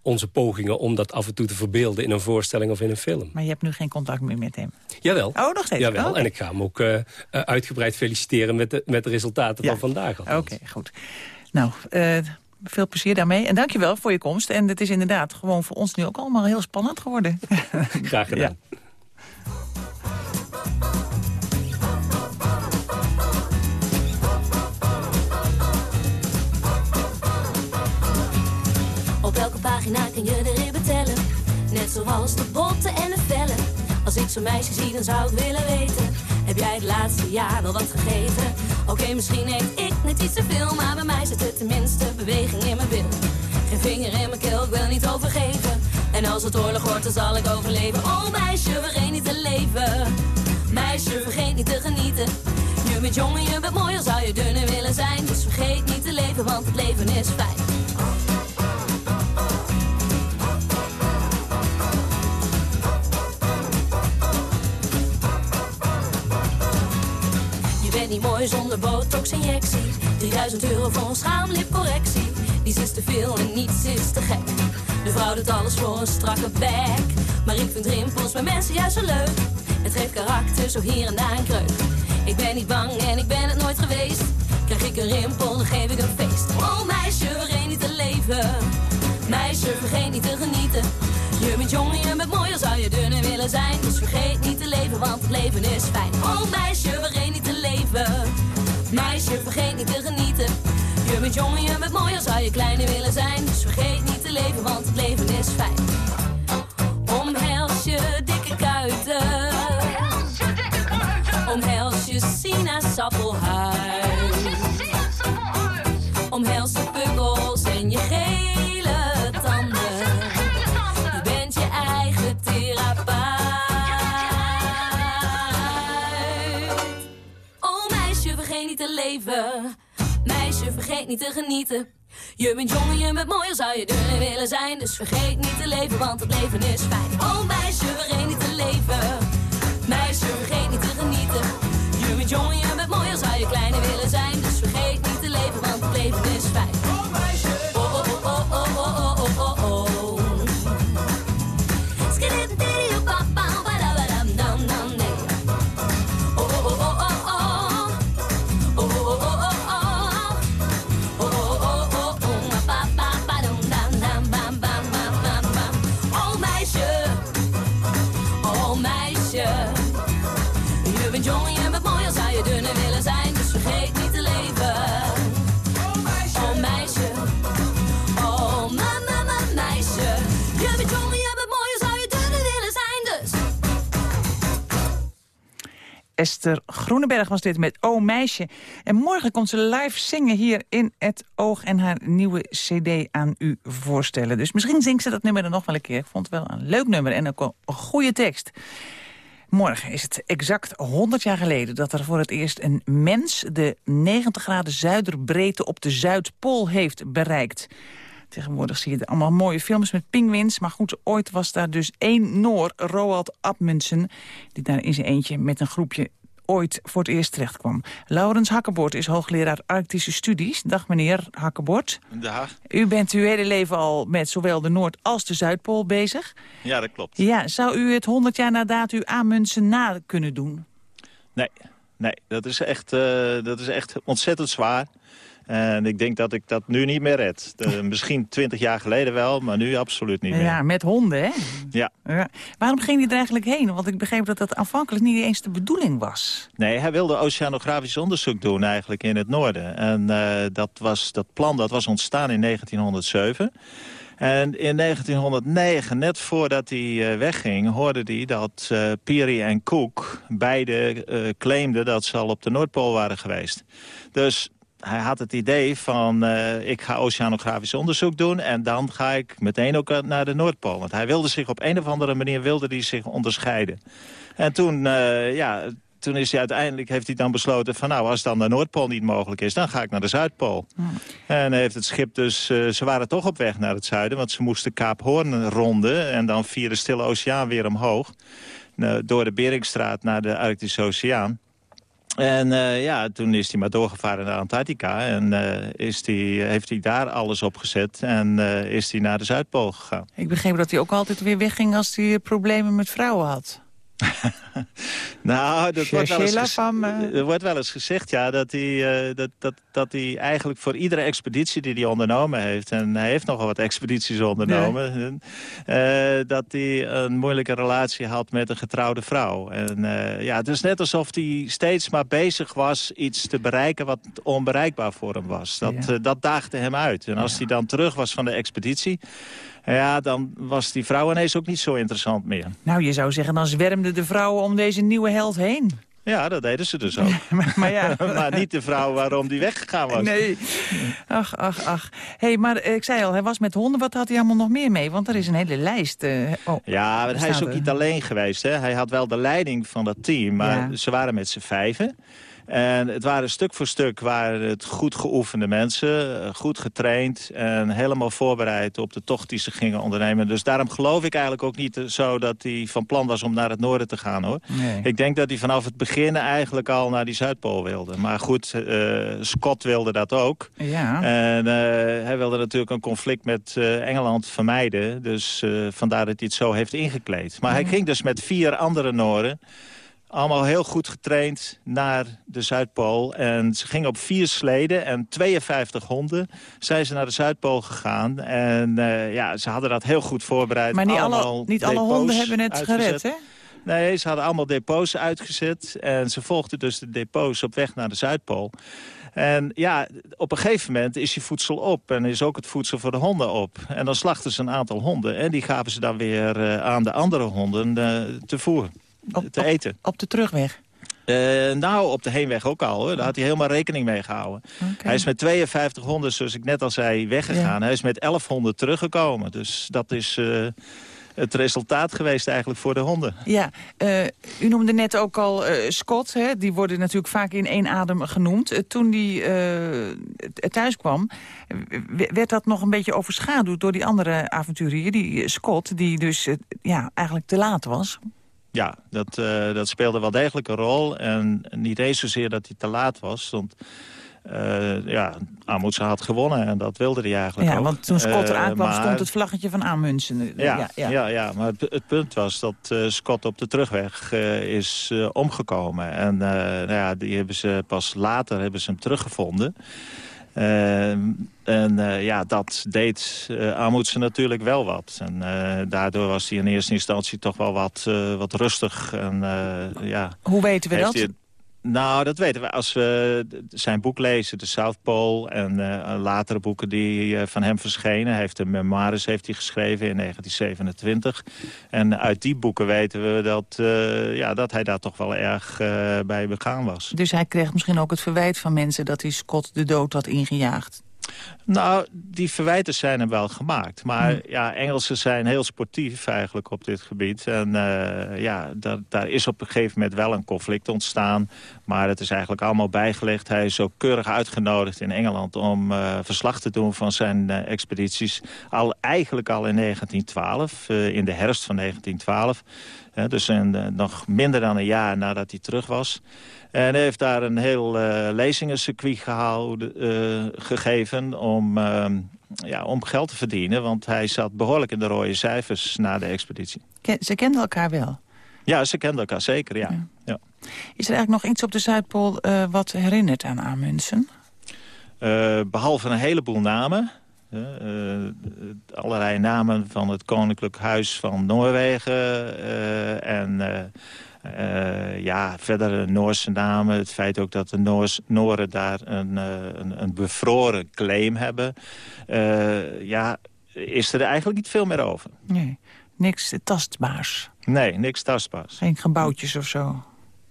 onze pogingen om dat af en toe te verbeelden... in een voorstelling of in een film. Maar je hebt nu geen contact meer met hem. Jawel. Oh, nog steeds? Jawel, Oké. en ik ga hem ook eh, eh, uitgebreid feliciteren met de, met de resultaten van vandaag. Oké, goed. Nou, eh, veel plezier daarmee. En dankjewel voor je komst. En het is inderdaad gewoon voor ons nu ook allemaal heel spannend geworden. Graag gedaan. *laughs* pagina kun je de ribben. Net zoals de botten en de vellen. Als ik zo'n meisje zie, dan zou ik willen weten. Heb jij het laatste jaar wel wat gegeten? Oké, misschien eet ik net iets te veel. Maar bij mij zit er tenminste beweging in mijn bil. Geen vinger in mijn keel, ik wil niet overgeven. En En als het oorlog wordt, dan zal ik overleven. Oh meisje, vergeet niet te leven. Meisje, vergeet niet te genieten. Je bent jong en je bent mooi, al zou je dunner willen zijn. Dus vergeet niet te leven, want het leven is fijn. Zonder botox-injectie. 3000 euro voor een schaamlipcorrectie. Niets is te veel en niets is te gek. De vrouw doet alles voor een strakke bek. Maar ik vind rimpels bij mensen juist zo leuk. Het geeft karakter, zo hier en daar een kreuk. Ik ben niet bang en ik ben het nooit geweest. Krijg ik een rimpel, dan geef ik een feest. Oh meisje, vergeet niet te leven. Meisje, vergeet niet te genieten. Je bent jong en je bent mooi, al zou je dunner willen zijn. Dus vergeet niet te leven, want het leven is fijn. Oh meisje, vergeet niet te leven. Meisje, vergeet niet te genieten. Je bent jong en je bent mooi, al zou je kleiner willen zijn. Dus vergeet niet te leven, want het leven is fijn. Omhels je dikke kuiten. Omhels je sinaasappelhuid. Omhels de pukkels leven. Meisje, vergeet niet te genieten. Je bent jong en je bent mooi, al zou je dunner willen zijn. Dus vergeet niet te leven, want het leven is fijn. Oh meisje, vergeet niet te leven. Meisje, vergeet niet te genieten. Esther Groeneberg was dit met O Meisje. En morgen komt ze live zingen hier in het Oog... en haar nieuwe cd aan u voorstellen. Dus misschien zingt ze dat nummer dan nog wel een keer. Ik vond het wel een leuk nummer en ook een goede tekst. Morgen is het exact 100 jaar geleden dat er voor het eerst een mens... de 90 graden zuiderbreedte op de Zuidpool heeft bereikt. Tegenwoordig zie je allemaal mooie films met pinguïns. Maar goed, ooit was daar dus één Noor, Roald Amundsen... die daar in zijn eentje met een groepje ooit voor het eerst terecht kwam. Laurens Hakkebord is hoogleraar Arctische Studies. Dag meneer Hakkebord. Dag. U bent uw hele leven al met zowel de Noord- als de Zuidpool bezig. Ja, dat klopt. Ja, zou u het 100 jaar nadat u Amundsen na kunnen doen? Nee, nee dat, is echt, eh, dat is echt ontzettend zwaar. En ik denk dat ik dat nu niet meer red. *laughs* Misschien twintig jaar geleden wel, maar nu absoluut niet meer. Ja, met honden, hè? Ja. Ja. Waarom ging hij er eigenlijk heen? Want ik begreep dat dat aanvankelijk niet eens de bedoeling was. Nee, hij wilde oceanografisch onderzoek doen eigenlijk in het noorden. En eh, dat, was, dat plan dat was ontstaan in 1907. En in 1909, net voordat hij eh, wegging, hoorde hij dat Peary en Cook beide claimden dat ze al op de Noordpool waren geweest. Dus hij had het idee van, eh, ik ga oceanografisch onderzoek doen... en dan ga ik meteen ook eh, naar de Noordpool. Want hij wilde zich op een of andere manier wilde hij zich onderscheiden. En toen, eh, ja, toen is hij uiteindelijk, heeft hij dan besloten van... nou, als dan de Noordpool niet mogelijk is, dan ga ik naar de Zuidpool. En heeft het schip dus, ze waren toch op weg naar het zuiden... want ze moesten Kaap Hoorn ronden en dan via de Stille Oceaan weer omhoog... door de Beringstraat naar de Arctische Oceaan. En eh, ja, toen is hij maar doorgevaren naar Antarctica. En eh, is die, heeft hij daar alles opgezet. En eh, is hij naar de Zuidpool gegaan. Ik begreep dat hij ook altijd weer wegging als hij problemen met vrouwen had. *laughs* Nou, dat wordt wel, eens van, eh, er wordt wel eens gezegd, ja, dat hij, eh, dat, dat, dat hij eigenlijk voor iedere expeditie die hij ondernomen heeft... en hij heeft nogal wat expedities ondernomen... eh, dat hij een moeilijke relatie had met een getrouwde vrouw. En eh, ja, het is net alsof hij steeds maar bezig was iets te bereiken... wat onbereikbaar voor hem was. Dat, eh, dat daagde hem uit. En als hij dan terug was van de expeditie... ja, dan was die vrouw ineens ook niet zo interessant meer. Nou, je zou zeggen, dan zwermden de vrouwen om deze nieuwe held heen. Ja, dat deden ze dus ook. *laughs* maar, maar ja. *laughs* maar niet de vrouw waarom die weggegaan was. Nee. Ach, ach, ach. hey, maar eh, ik zei al, hij was met honden. Wat had hij allemaal nog meer mee? Want er is een hele lijst. eh, oh, Ja, maar hij is ook er. niet alleen geweest. Hè. Hij had wel de leiding van dat team, maar Ja. ze waren met z'n vijven. En het waren stuk voor stuk waren het goed geoefende mensen, eh, goed getraind en helemaal voorbereid op de tocht die ze gingen ondernemen. Dus daarom geloof ik eigenlijk ook niet zo dat hij van plan was om naar het noorden te gaan hoor. Nee. Ik denk dat hij vanaf het begin eigenlijk al naar die Zuidpool wilde. Maar goed, eh, Scott wilde dat ook. Ja. En eh, hij wilde natuurlijk een conflict met Engeland vermijden. Dus vandaar dat hij het zo heeft ingekleed. Maar hij ging dus met vier andere Noorden... allemaal heel goed getraind naar de Zuidpool. En ze gingen op vier sleden en 52 honden zijn ze naar de Zuidpool gegaan. En eh, ja, ze hadden dat heel goed voorbereid. Maar niet alle, niet alle honden hebben het uitgezet. gered, hè? Nee, ze hadden allemaal depots uitgezet. En ze volgden dus de depots op weg naar de Zuidpool. En ja, op een gegeven moment is je voedsel op. En is ook het voedsel voor de honden op. En dan slachten ze een aantal honden. En die gaven ze dan weer eh, aan de andere honden eh, te voer. Te eten. Op de terugweg? Eh, nou, op de heenweg ook al. Hoor. Daar had hij helemaal rekening mee gehouden. Hij is met 52 honden, zoals ik net al zei, weggegaan. Hij is met 11 honden teruggekomen. Dus dat is eh, het resultaat geweest eigenlijk voor de honden. Ja, eh, u noemde net ook al eh, Scott. Hè? Die worden natuurlijk vaak in één adem genoemd. Toen die thuis kwam, werd dat nog een beetje overschaduwd... door die andere avonturier, die Scott, die dus ja, eigenlijk te laat was. Ja, dat, eh, dat speelde wel degelijk een rol. En niet eens zozeer dat hij te laat was. Want eh ja, Amundsen had gewonnen en dat wilde hij eigenlijk Ja, ook. want toen Scott Eh, eraan kwam, maar- stond het vlaggetje van Amundsen. Ja, ja, ja. maar het, het punt was dat eh, Scott op de terugweg eh, is eh, omgekomen. En eh, nou ja, die hebben ze pas later hebben ze hem teruggevonden. Ehm, en eh, ja, dat deed uh, Amundsen natuurlijk wel wat. En eh, daardoor was hij in eerste instantie toch wel wat, eh, wat rustig. En, eh, ja, Hoe weten we dat? Nou, dat weten we als we zijn boek lezen, de South Pole... en eh, latere boeken die eh, van hem verschenen. Heeft de memoires heeft hij geschreven in 1927. En uit die boeken weten we dat, eh, ja, dat hij daar toch wel erg bij begaan was. Dus hij kreeg misschien ook het verwijt van mensen... dat hij Scott de dood had ingejaagd. Nou, die verwijten zijn hem wel gemaakt. Maar Hmm. ja, Engelsen zijn heel sportief eigenlijk op dit gebied. En eh, ja, daar, daar is op een gegeven moment wel een conflict ontstaan. Maar het is eigenlijk allemaal bijgelegd. Hij is ook keurig uitgenodigd in Engeland om eh, verslag te doen van zijn eh, expedities. Al, eigenlijk al in 1912, eh, in de herfst van 1912. Eh, dus nog minder dan een jaar nadat hij terug was. En hij heeft daar een heel lezingencircuit gehouden, gegeven om, ja, om geld te verdienen. Want hij zat behoorlijk in de rode cijfers na de expeditie. Ze kenden elkaar wel? Ja, ze kenden elkaar zeker, ja. ja. ja. Is er eigenlijk nog iets op de Zuidpool uh, wat herinnert aan Amundsen? Uh, behalve een heleboel namen. Uh, allerlei namen van het Koninklijk Huis van Noorwegen en... Ja, verdere Noorse namen. Het feit ook dat de Noors, Nooren daar een, een, een, bevroren claim hebben. Ja, is er eigenlijk niet veel meer over. Nee, niks tastbaars. Nee, niks tastbaars. Geen gebouwtjes of zo.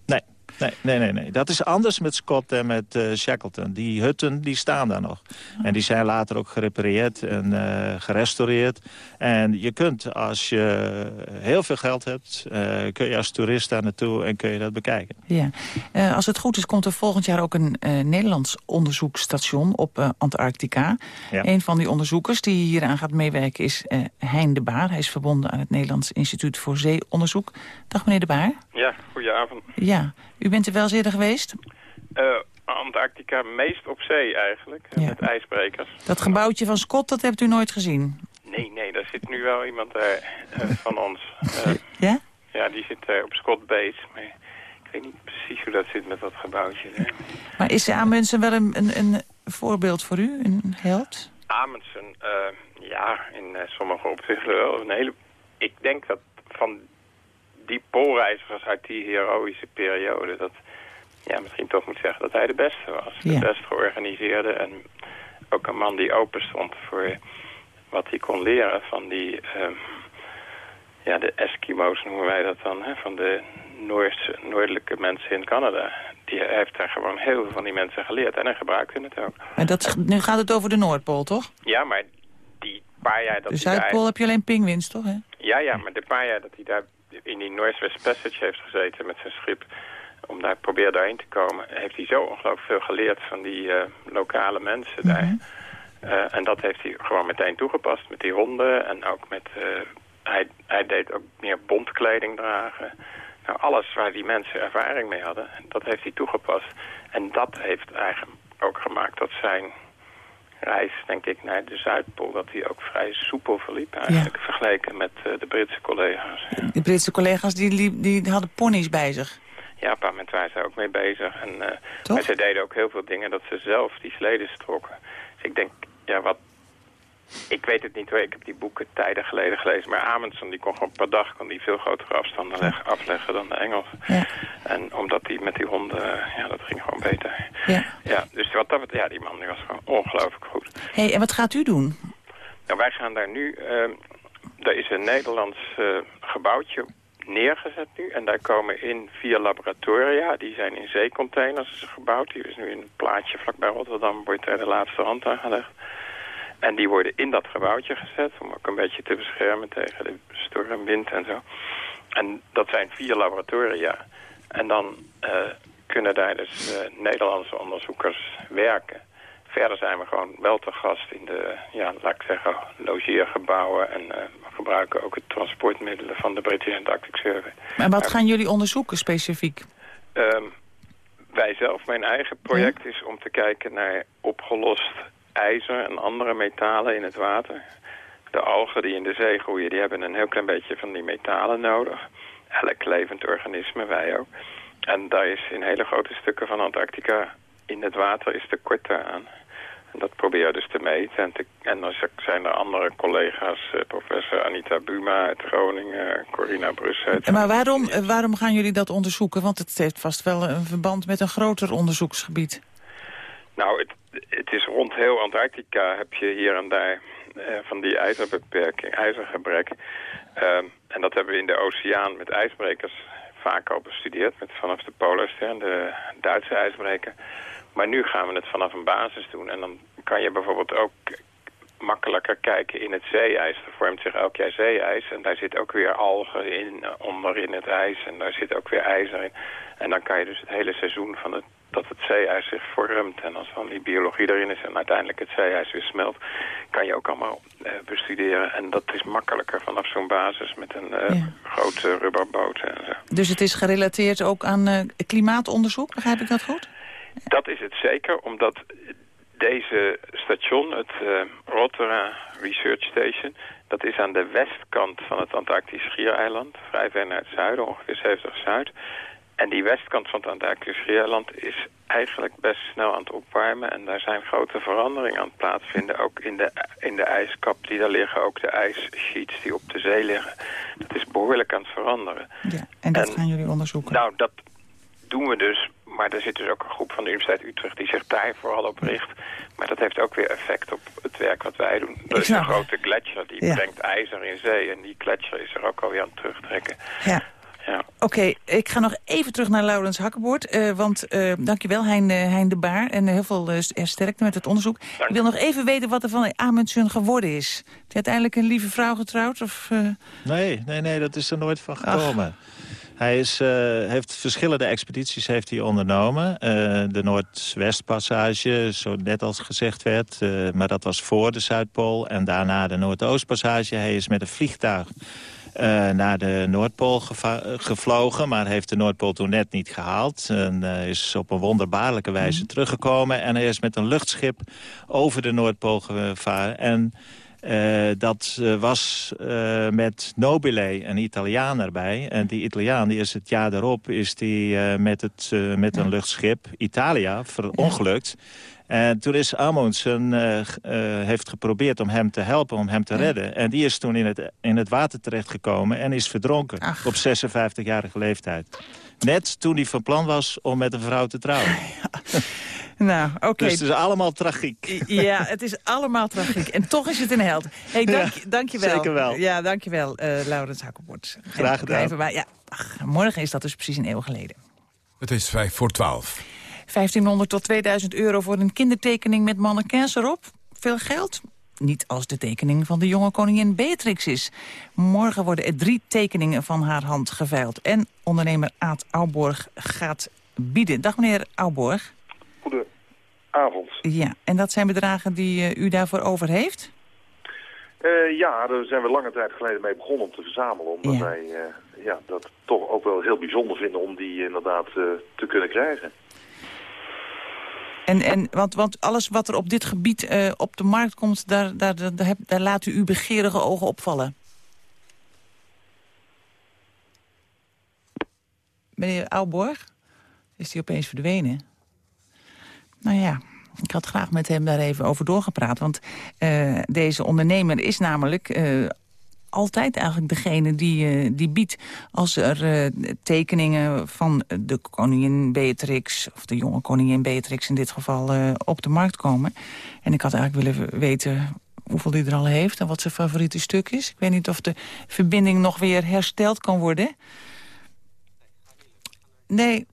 Nee. Nee, nee, nee, nee. Dat is anders met Scott en met uh, Shackleton. Die hutten die staan daar nog. Oh. En die zijn later ook gerepareerd en uh, gerestaureerd. En je kunt, als je heel veel geld hebt... Uh, kun je als toerist daar naartoe en kun je dat bekijken. Ja. als het goed is, komt er volgend jaar ook een Nederlands onderzoeksstation op Antarctica. Ja. Een van die onderzoekers die hieraan gaat meewerken is Hein de Baar. Hij is verbonden aan het Nederlands Instituut voor Zeeonderzoek. Dag meneer de Baar. Ja, goedenavond. Ja, u bent er wel eens eerder geweest? Uh, Antarctica meest op zee eigenlijk, ja. met ijsbrekers. Dat gebouwtje van Scott, dat hebt u nooit gezien? Nee, nee, daar zit nu wel iemand uh, uh, van ons. ja? Ja, die zit op Scott Base, maar ik weet niet precies hoe dat zit met dat gebouwtje. Hè. Maar is Amundsen wel een, een, een, voorbeeld voor u, een held? Amundsen, ja, in sommige opzichten wel. Een hele... Ik denk dat van die poolreizigers uit die heroïsche periode... dat ja, misschien toch moet zeggen dat hij de beste was. Ja. De best georganiseerde en ook een man die open stond voor wat hij kon leren van die... Uh, ja, de Eskimo's noemen wij dat dan, hè, van de Noorse, noordelijke mensen in Canada. Die hij heeft daar gewoon heel veel van die mensen geleerd. En hij gebruikte het ook. Maar dat, nu gaat het over de Noordpool, toch? Ja, maar die paar jaar dat De daar... Zuidpool heb je alleen pingwins, toch? Hè? Ja, ja, maar de paar jaar dat hij daar in die Northwest Passage heeft gezeten met zijn schip... om daar probeer daarheen te komen, heeft hij zo ongelooflijk veel geleerd van die eh, lokale mensen daar. Eh, en dat heeft hij gewoon meteen toegepast met die honden en ook met... eh, hij, hij deed ook meer bontkleding dragen. Nou, alles waar die mensen ervaring mee hadden, dat heeft hij toegepast. En dat heeft eigenlijk ook gemaakt dat zijn reis, denk ik, naar de Zuidpool... dat die ook vrij soepel verliep eigenlijk, vergeleken met eh, de Britse collega's. De Britse collega's die, liep- die hadden ponies bij zich. Ja, bepaald moment waren ze ook mee bezig. En, maar ze deden ook heel veel dingen dat ze zelf die sleden strokken. Dus ik denk, ja, wat... Ik weet het niet hoor, ik heb die boeken tijden geleden gelezen. Maar Amundsen, die kon gewoon per dag kon die veel grotere afstanden leg- afleggen dan de Engels. En omdat die met die honden, ja, dat ging gewoon beter. Ja. Ja, dus wat dat ja, die man die was gewoon ongelooflijk goed. hey, en wat gaat u doen? Nou, wij gaan daar nu... eh er is een Nederlands eh, gebouwtje neergezet nu. En daar komen in vier laboratoria. Die zijn in zeecontainers gebouwd. Die is nu in een plaatje vlakbij Rotterdam. Wordt daar de laatste hand aan. En die worden in dat gebouwtje gezet. Om ook een beetje te beschermen tegen de storm, wind en zo. En dat zijn vier laboratoria. En dan eh, kunnen daar dus eh, Nederlandse onderzoekers werken. Verder zijn we gewoon wel te gast in de, ja, laat ik zeggen, logeergebouwen. En eh, we gebruiken ook het transportmiddelen van de British Antarctic Survey. Maar wat gaan jullie onderzoeken specifiek? Ehm, wij zelf, mijn eigen project is om te kijken naar opgelost ijzer en andere metalen in het water. De algen die in de zee groeien, die hebben een heel klein beetje van die metalen nodig. Elk levend organisme, wij ook. En daar is in hele grote stukken van Antarctica in het water is tekort aan. En dat proberen we dus te meten. En, te- en dan zijn er andere collega's, eh, professor Anita Buma uit Groningen, Corina Bruss uit En Maar waarom, eh, waarom gaan jullie dat onderzoeken? Want het heeft vast wel een verband met een groter onderzoeksgebied. Nou, het, het is rond heel Antarctica heb je hier en daar eh, van die ijzerbeperking, ijzergebrek. Ehm, en dat hebben we in de oceaan met ijsbrekers vaak al bestudeerd. Met vanaf de Polarster, de Duitse ijsbreker. Maar nu gaan we het vanaf een basis doen. En dan kan je bijvoorbeeld ook makkelijker kijken in het zeeijs. Er vormt zich elk jaar zeeijs en daar zit ook weer algen in, eh, onder in het ijs. En daar zit ook weer ijzer in. En dan kan je dus het hele seizoen van het, dat het zeeijs zich vormt. En als dan die biologie erin is en uiteindelijk het zeeijs weer smelt, kan je ook allemaal eh, bestuderen. En dat is makkelijker vanaf zo'n basis met een eh, grote rubberboot en zo. Dus het is gerelateerd ook aan klimaatonderzoek, begrijp ik dat goed? Dat is het zeker, omdat deze station, het eh Rotterdam Research Station... dat is aan de westkant van het Antarctisch Schiereiland. Vrij ver naar het zuiden, ongeveer 70 zuid. En die westkant van het Antarctisch Schiereiland is eigenlijk best snel aan het opwarmen. En daar zijn grote veranderingen aan het plaatsvinden. Ook in de, in de ijskap die daar liggen, ook de ijssheets die op de zee liggen. Dat is behoorlijk aan het veranderen. En dat gaan jullie onderzoeken? Nou, dat doen we dus. Maar er zit dus ook een groep van de Universiteit Utrecht die zich daar vooral op richt. Maar dat heeft ook weer effect op het werk wat wij doen. Er is een grote gletsjer die Ja. brengt ijzer in zee. En die gletsjer is er ook alweer aan het terugtrekken. Ja. Ja. Oké, ik ga nog even terug naar Laurens Hakkenboord. eh, want eh dankjewel Hein, eh, hein de Baar. En heel veel eh, st- sterkte met het onderzoek. Ik wil nog even weten wat er van Amundsen geworden is. Heeft hij uiteindelijk een lieve vrouw getrouwd? Of, eh, Nee, nee, nee, dat is er nooit van gekomen. Hij is, eh, heeft verschillende expedities heeft hij ondernomen. Eh, de Noordwestpassage, zo net als gezegd werd. eh, maar dat was voor de Zuidpool. En daarna de Noordoostpassage. Hij is met een vliegtuig naar de Noordpool gevlogen. Maar heeft de Noordpool toen net niet gehaald. En is op een wonderbaarlijke wijze teruggekomen. En hij is met een luchtschip over de Noordpool gevaren. En eh, dat eh, was eh, met Nobile, een Italiaan erbij. En die Italiaan die is het jaar daarop is die, met, het, met een luchtschip Italia verongelukt. En toen is Amundsen heeft geprobeerd om hem te helpen, om hem te redden. En die is toen in het, in het water terechtgekomen en is verdronken op 56-jarige leeftijd. Net toen hij van plan was om met een vrouw te trouwen. *laughs* Nou, oké. Dus het is allemaal tragiek. Ja, het is allemaal tragiek. En toch is het een held. Hey, dank, Ja, dank je wel. zeker wel. Ja, dank je wel, eh Laurens Hakkelbord. Graag gedaan. Blijven wij- ja, ach, morgen is dat dus precies een eeuw geleden. Het is vijf voor twaalf. 1500 tot 2000 euro voor een kindertekening met mannequins erop. Veel geld? Niet als de tekening van de jonge koningin Beatrix is. Morgen worden er drie tekeningen van haar hand geveild. En ondernemer Aad Auborg gaat bieden. Dag meneer Auborg. Goedenavond. Ja, en dat zijn bedragen die eh, u daarvoor over heeft? Eh, ja, daar zijn we lange tijd geleden mee begonnen om te verzamelen. Omdat Ja. wij eh, ja, dat toch ook wel heel bijzonder vinden om die inderdaad te kunnen krijgen. En, en, want, want alles wat er op dit gebied eh, op de markt komt, daar, daar, daar, daar, laat u uw begeerige ogen opvallen. Meneer Ouborg, is die opeens verdwenen? Nou ja, ik had graag met hem daar even over doorgepraat. Want eh, deze ondernemer is namelijk eh, altijd eigenlijk degene die, eh, die biedt... als er eh, tekeningen van de koningin Beatrix... of de jonge koningin Beatrix in dit geval eh, op de markt komen. En ik had eigenlijk willen weten hoeveel hij er al heeft... en wat zijn favoriete stuk is. Ik weet niet of de verbinding nog weer hersteld kan worden. Nee,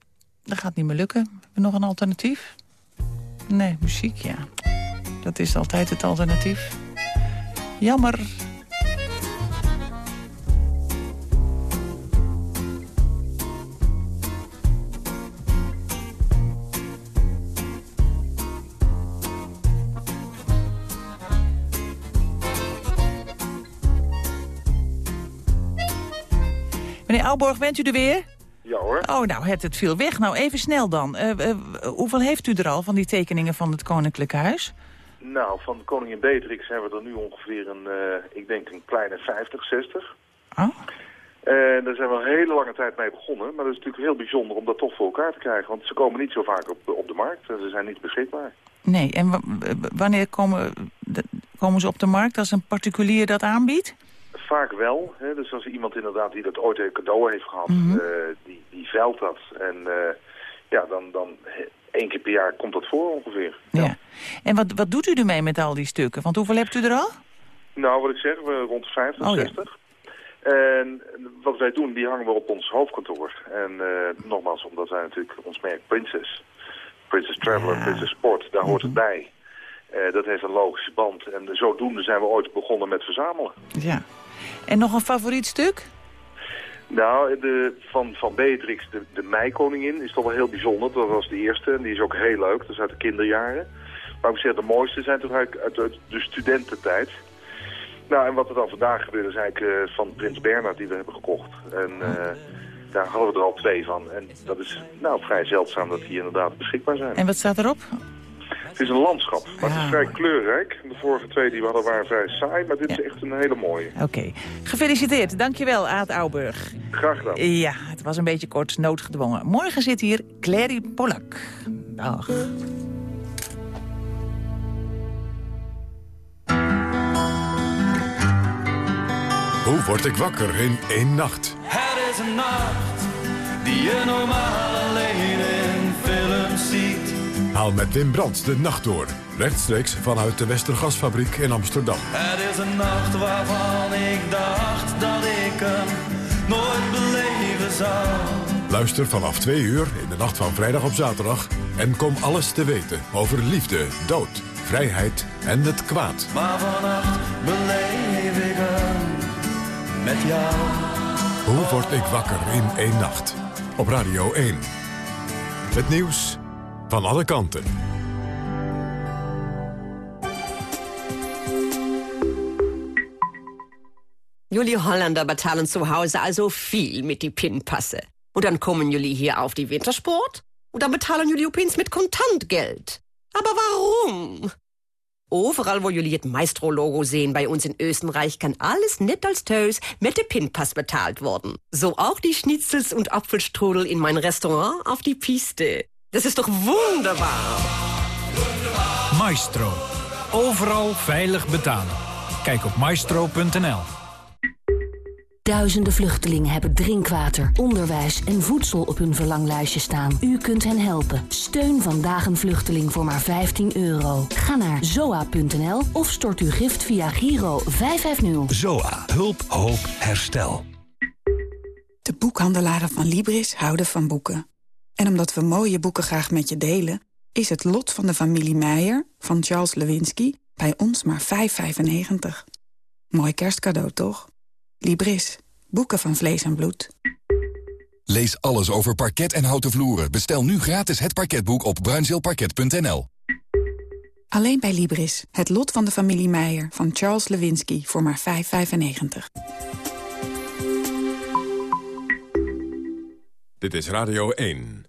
dat gaat niet meer lukken. Hebben we nog een alternatief? Nee, muziek, ja. Dat is altijd het alternatief. Jammer. Ouborg, bent u er weer? Ja hoor. Oh, nou, het, het viel weg. Nou, even snel dan. Eh, eh, hoeveel heeft u er al van die tekeningen van het Koninklijk Huis? Nou, van koningin Beatrix hebben we er nu ongeveer een, eh, ik denk een kleine 50, 60. Oh. En daar zijn we een hele lange tijd mee begonnen. Maar dat is natuurlijk heel bijzonder om dat toch voor elkaar te krijgen. Want ze komen niet zo vaak op, op de markt en ze zijn niet beschikbaar. Nee, en wanneer komen, komen ze op de markt als een particulier dat aanbiedt? Vaak wel. Hè? Dus als iemand inderdaad die dat ooit een cadeau heeft gehad, Mhm. eh, die, die veilt dat. En eh, ja, dan, dan één keer per jaar komt dat voor ongeveer. Ja. En wat, wat doet u ermee met al die stukken? Want hoeveel hebt u er al? Nou, wat ik zeg, we rond de 50, Oh, ja. 60. En wat wij doen, die hangen we op ons hoofdkantoor. En eh, nogmaals, omdat wij natuurlijk ons merk Princess, Princess Traveler, Princess Sport, daar hoort het Mhm. bij. Eh, dat heeft een logische band. En zodoende zijn we ooit begonnen met verzamelen. Ja. En nog een favoriet stuk? Nou, de, van, van Beatrix, de, de meikoningin, is toch wel heel bijzonder. Dat was de eerste en die is ook heel leuk. Dat is uit de kinderjaren. Maar ik zeggen, de mooiste zijn toch uit, uit, uit de studententijd. Nou, en wat er dan vandaag gebeurde is eigenlijk eh, van Prins Bernhard die we hebben gekocht. En eh, daar hadden we er al twee van. En dat is nou vrij zeldzaam dat die inderdaad beschikbaar zijn. En wat staat erop? Het is een landschap, maar het is vrij kleurrijk. De vorige twee die we hadden waren vrij saai, maar dit is echt een hele mooie. Oké. Gefeliciteerd. Dankjewel, Aad Auburg. Graag gedaan. Ja, het was een beetje kort noodgedwongen. Morgen zit hier Clary Polak. Dag. Hoe word ik wakker in één nacht? Het is een nacht die je normaal alleen in films ziet. Haal met Wim Brandt de nacht door. Rechtstreeks vanuit de Westergasfabriek in Amsterdam. Het is een nacht waarvan ik dacht dat ik hem nooit beleven zou. Luister vanaf twee uur in de nacht van vrijdag op zaterdag... en kom alles te weten over liefde, dood, vrijheid en het kwaad. Maar vannacht beleef ik hem met jou. Hoe word ik wakker in één nacht? Op Radio 1. Het nieuws van alle kanten. Jullie Holländer bezahlen zu Hause also viel mit die PIN-Passe. Und dann kommen Jullie hier auf die Wintersport und dann betalen Jullie opeens mit Kontantgeld. Aber warum? Overal wo jullie het Maestro-Logo sehen bei uns in Österreich, kann alles net als Tös mit de Pinpass bezahlt worden. So auch die Schnitzels und Apfelstrudel in mein Restaurant auf die Piste. Das ist doch wunderbar. Maestro. Overal veilig betalen. Kijk op maestro.nl. Duizenden vluchtelingen hebben drinkwater, onderwijs en voedsel op hun verlanglijstje staan. U kunt hen helpen. Steun vandaag een vluchteling voor maar 15 euro. Ga naar zoa.nl of stort uw gift via Giro 550. ZOA. Hulp, hoop, herstel. De boekhandelaren van Libris houden van boeken. En omdat we mooie boeken graag met je delen... is het lot van de familie Meijer van Charles Lewinsky bij ons maar 5,95. Mooi kerstcadeau, toch? Libris. Boeken van vlees en bloed. Lees alles over parket en houten vloeren. Bestel nu gratis het parketboek op bruinzeelparket.nl. Alleen bij Libris. Het lot van de familie Meijer van Charles Lewinsky voor maar 5,95. Dit is Radio 1.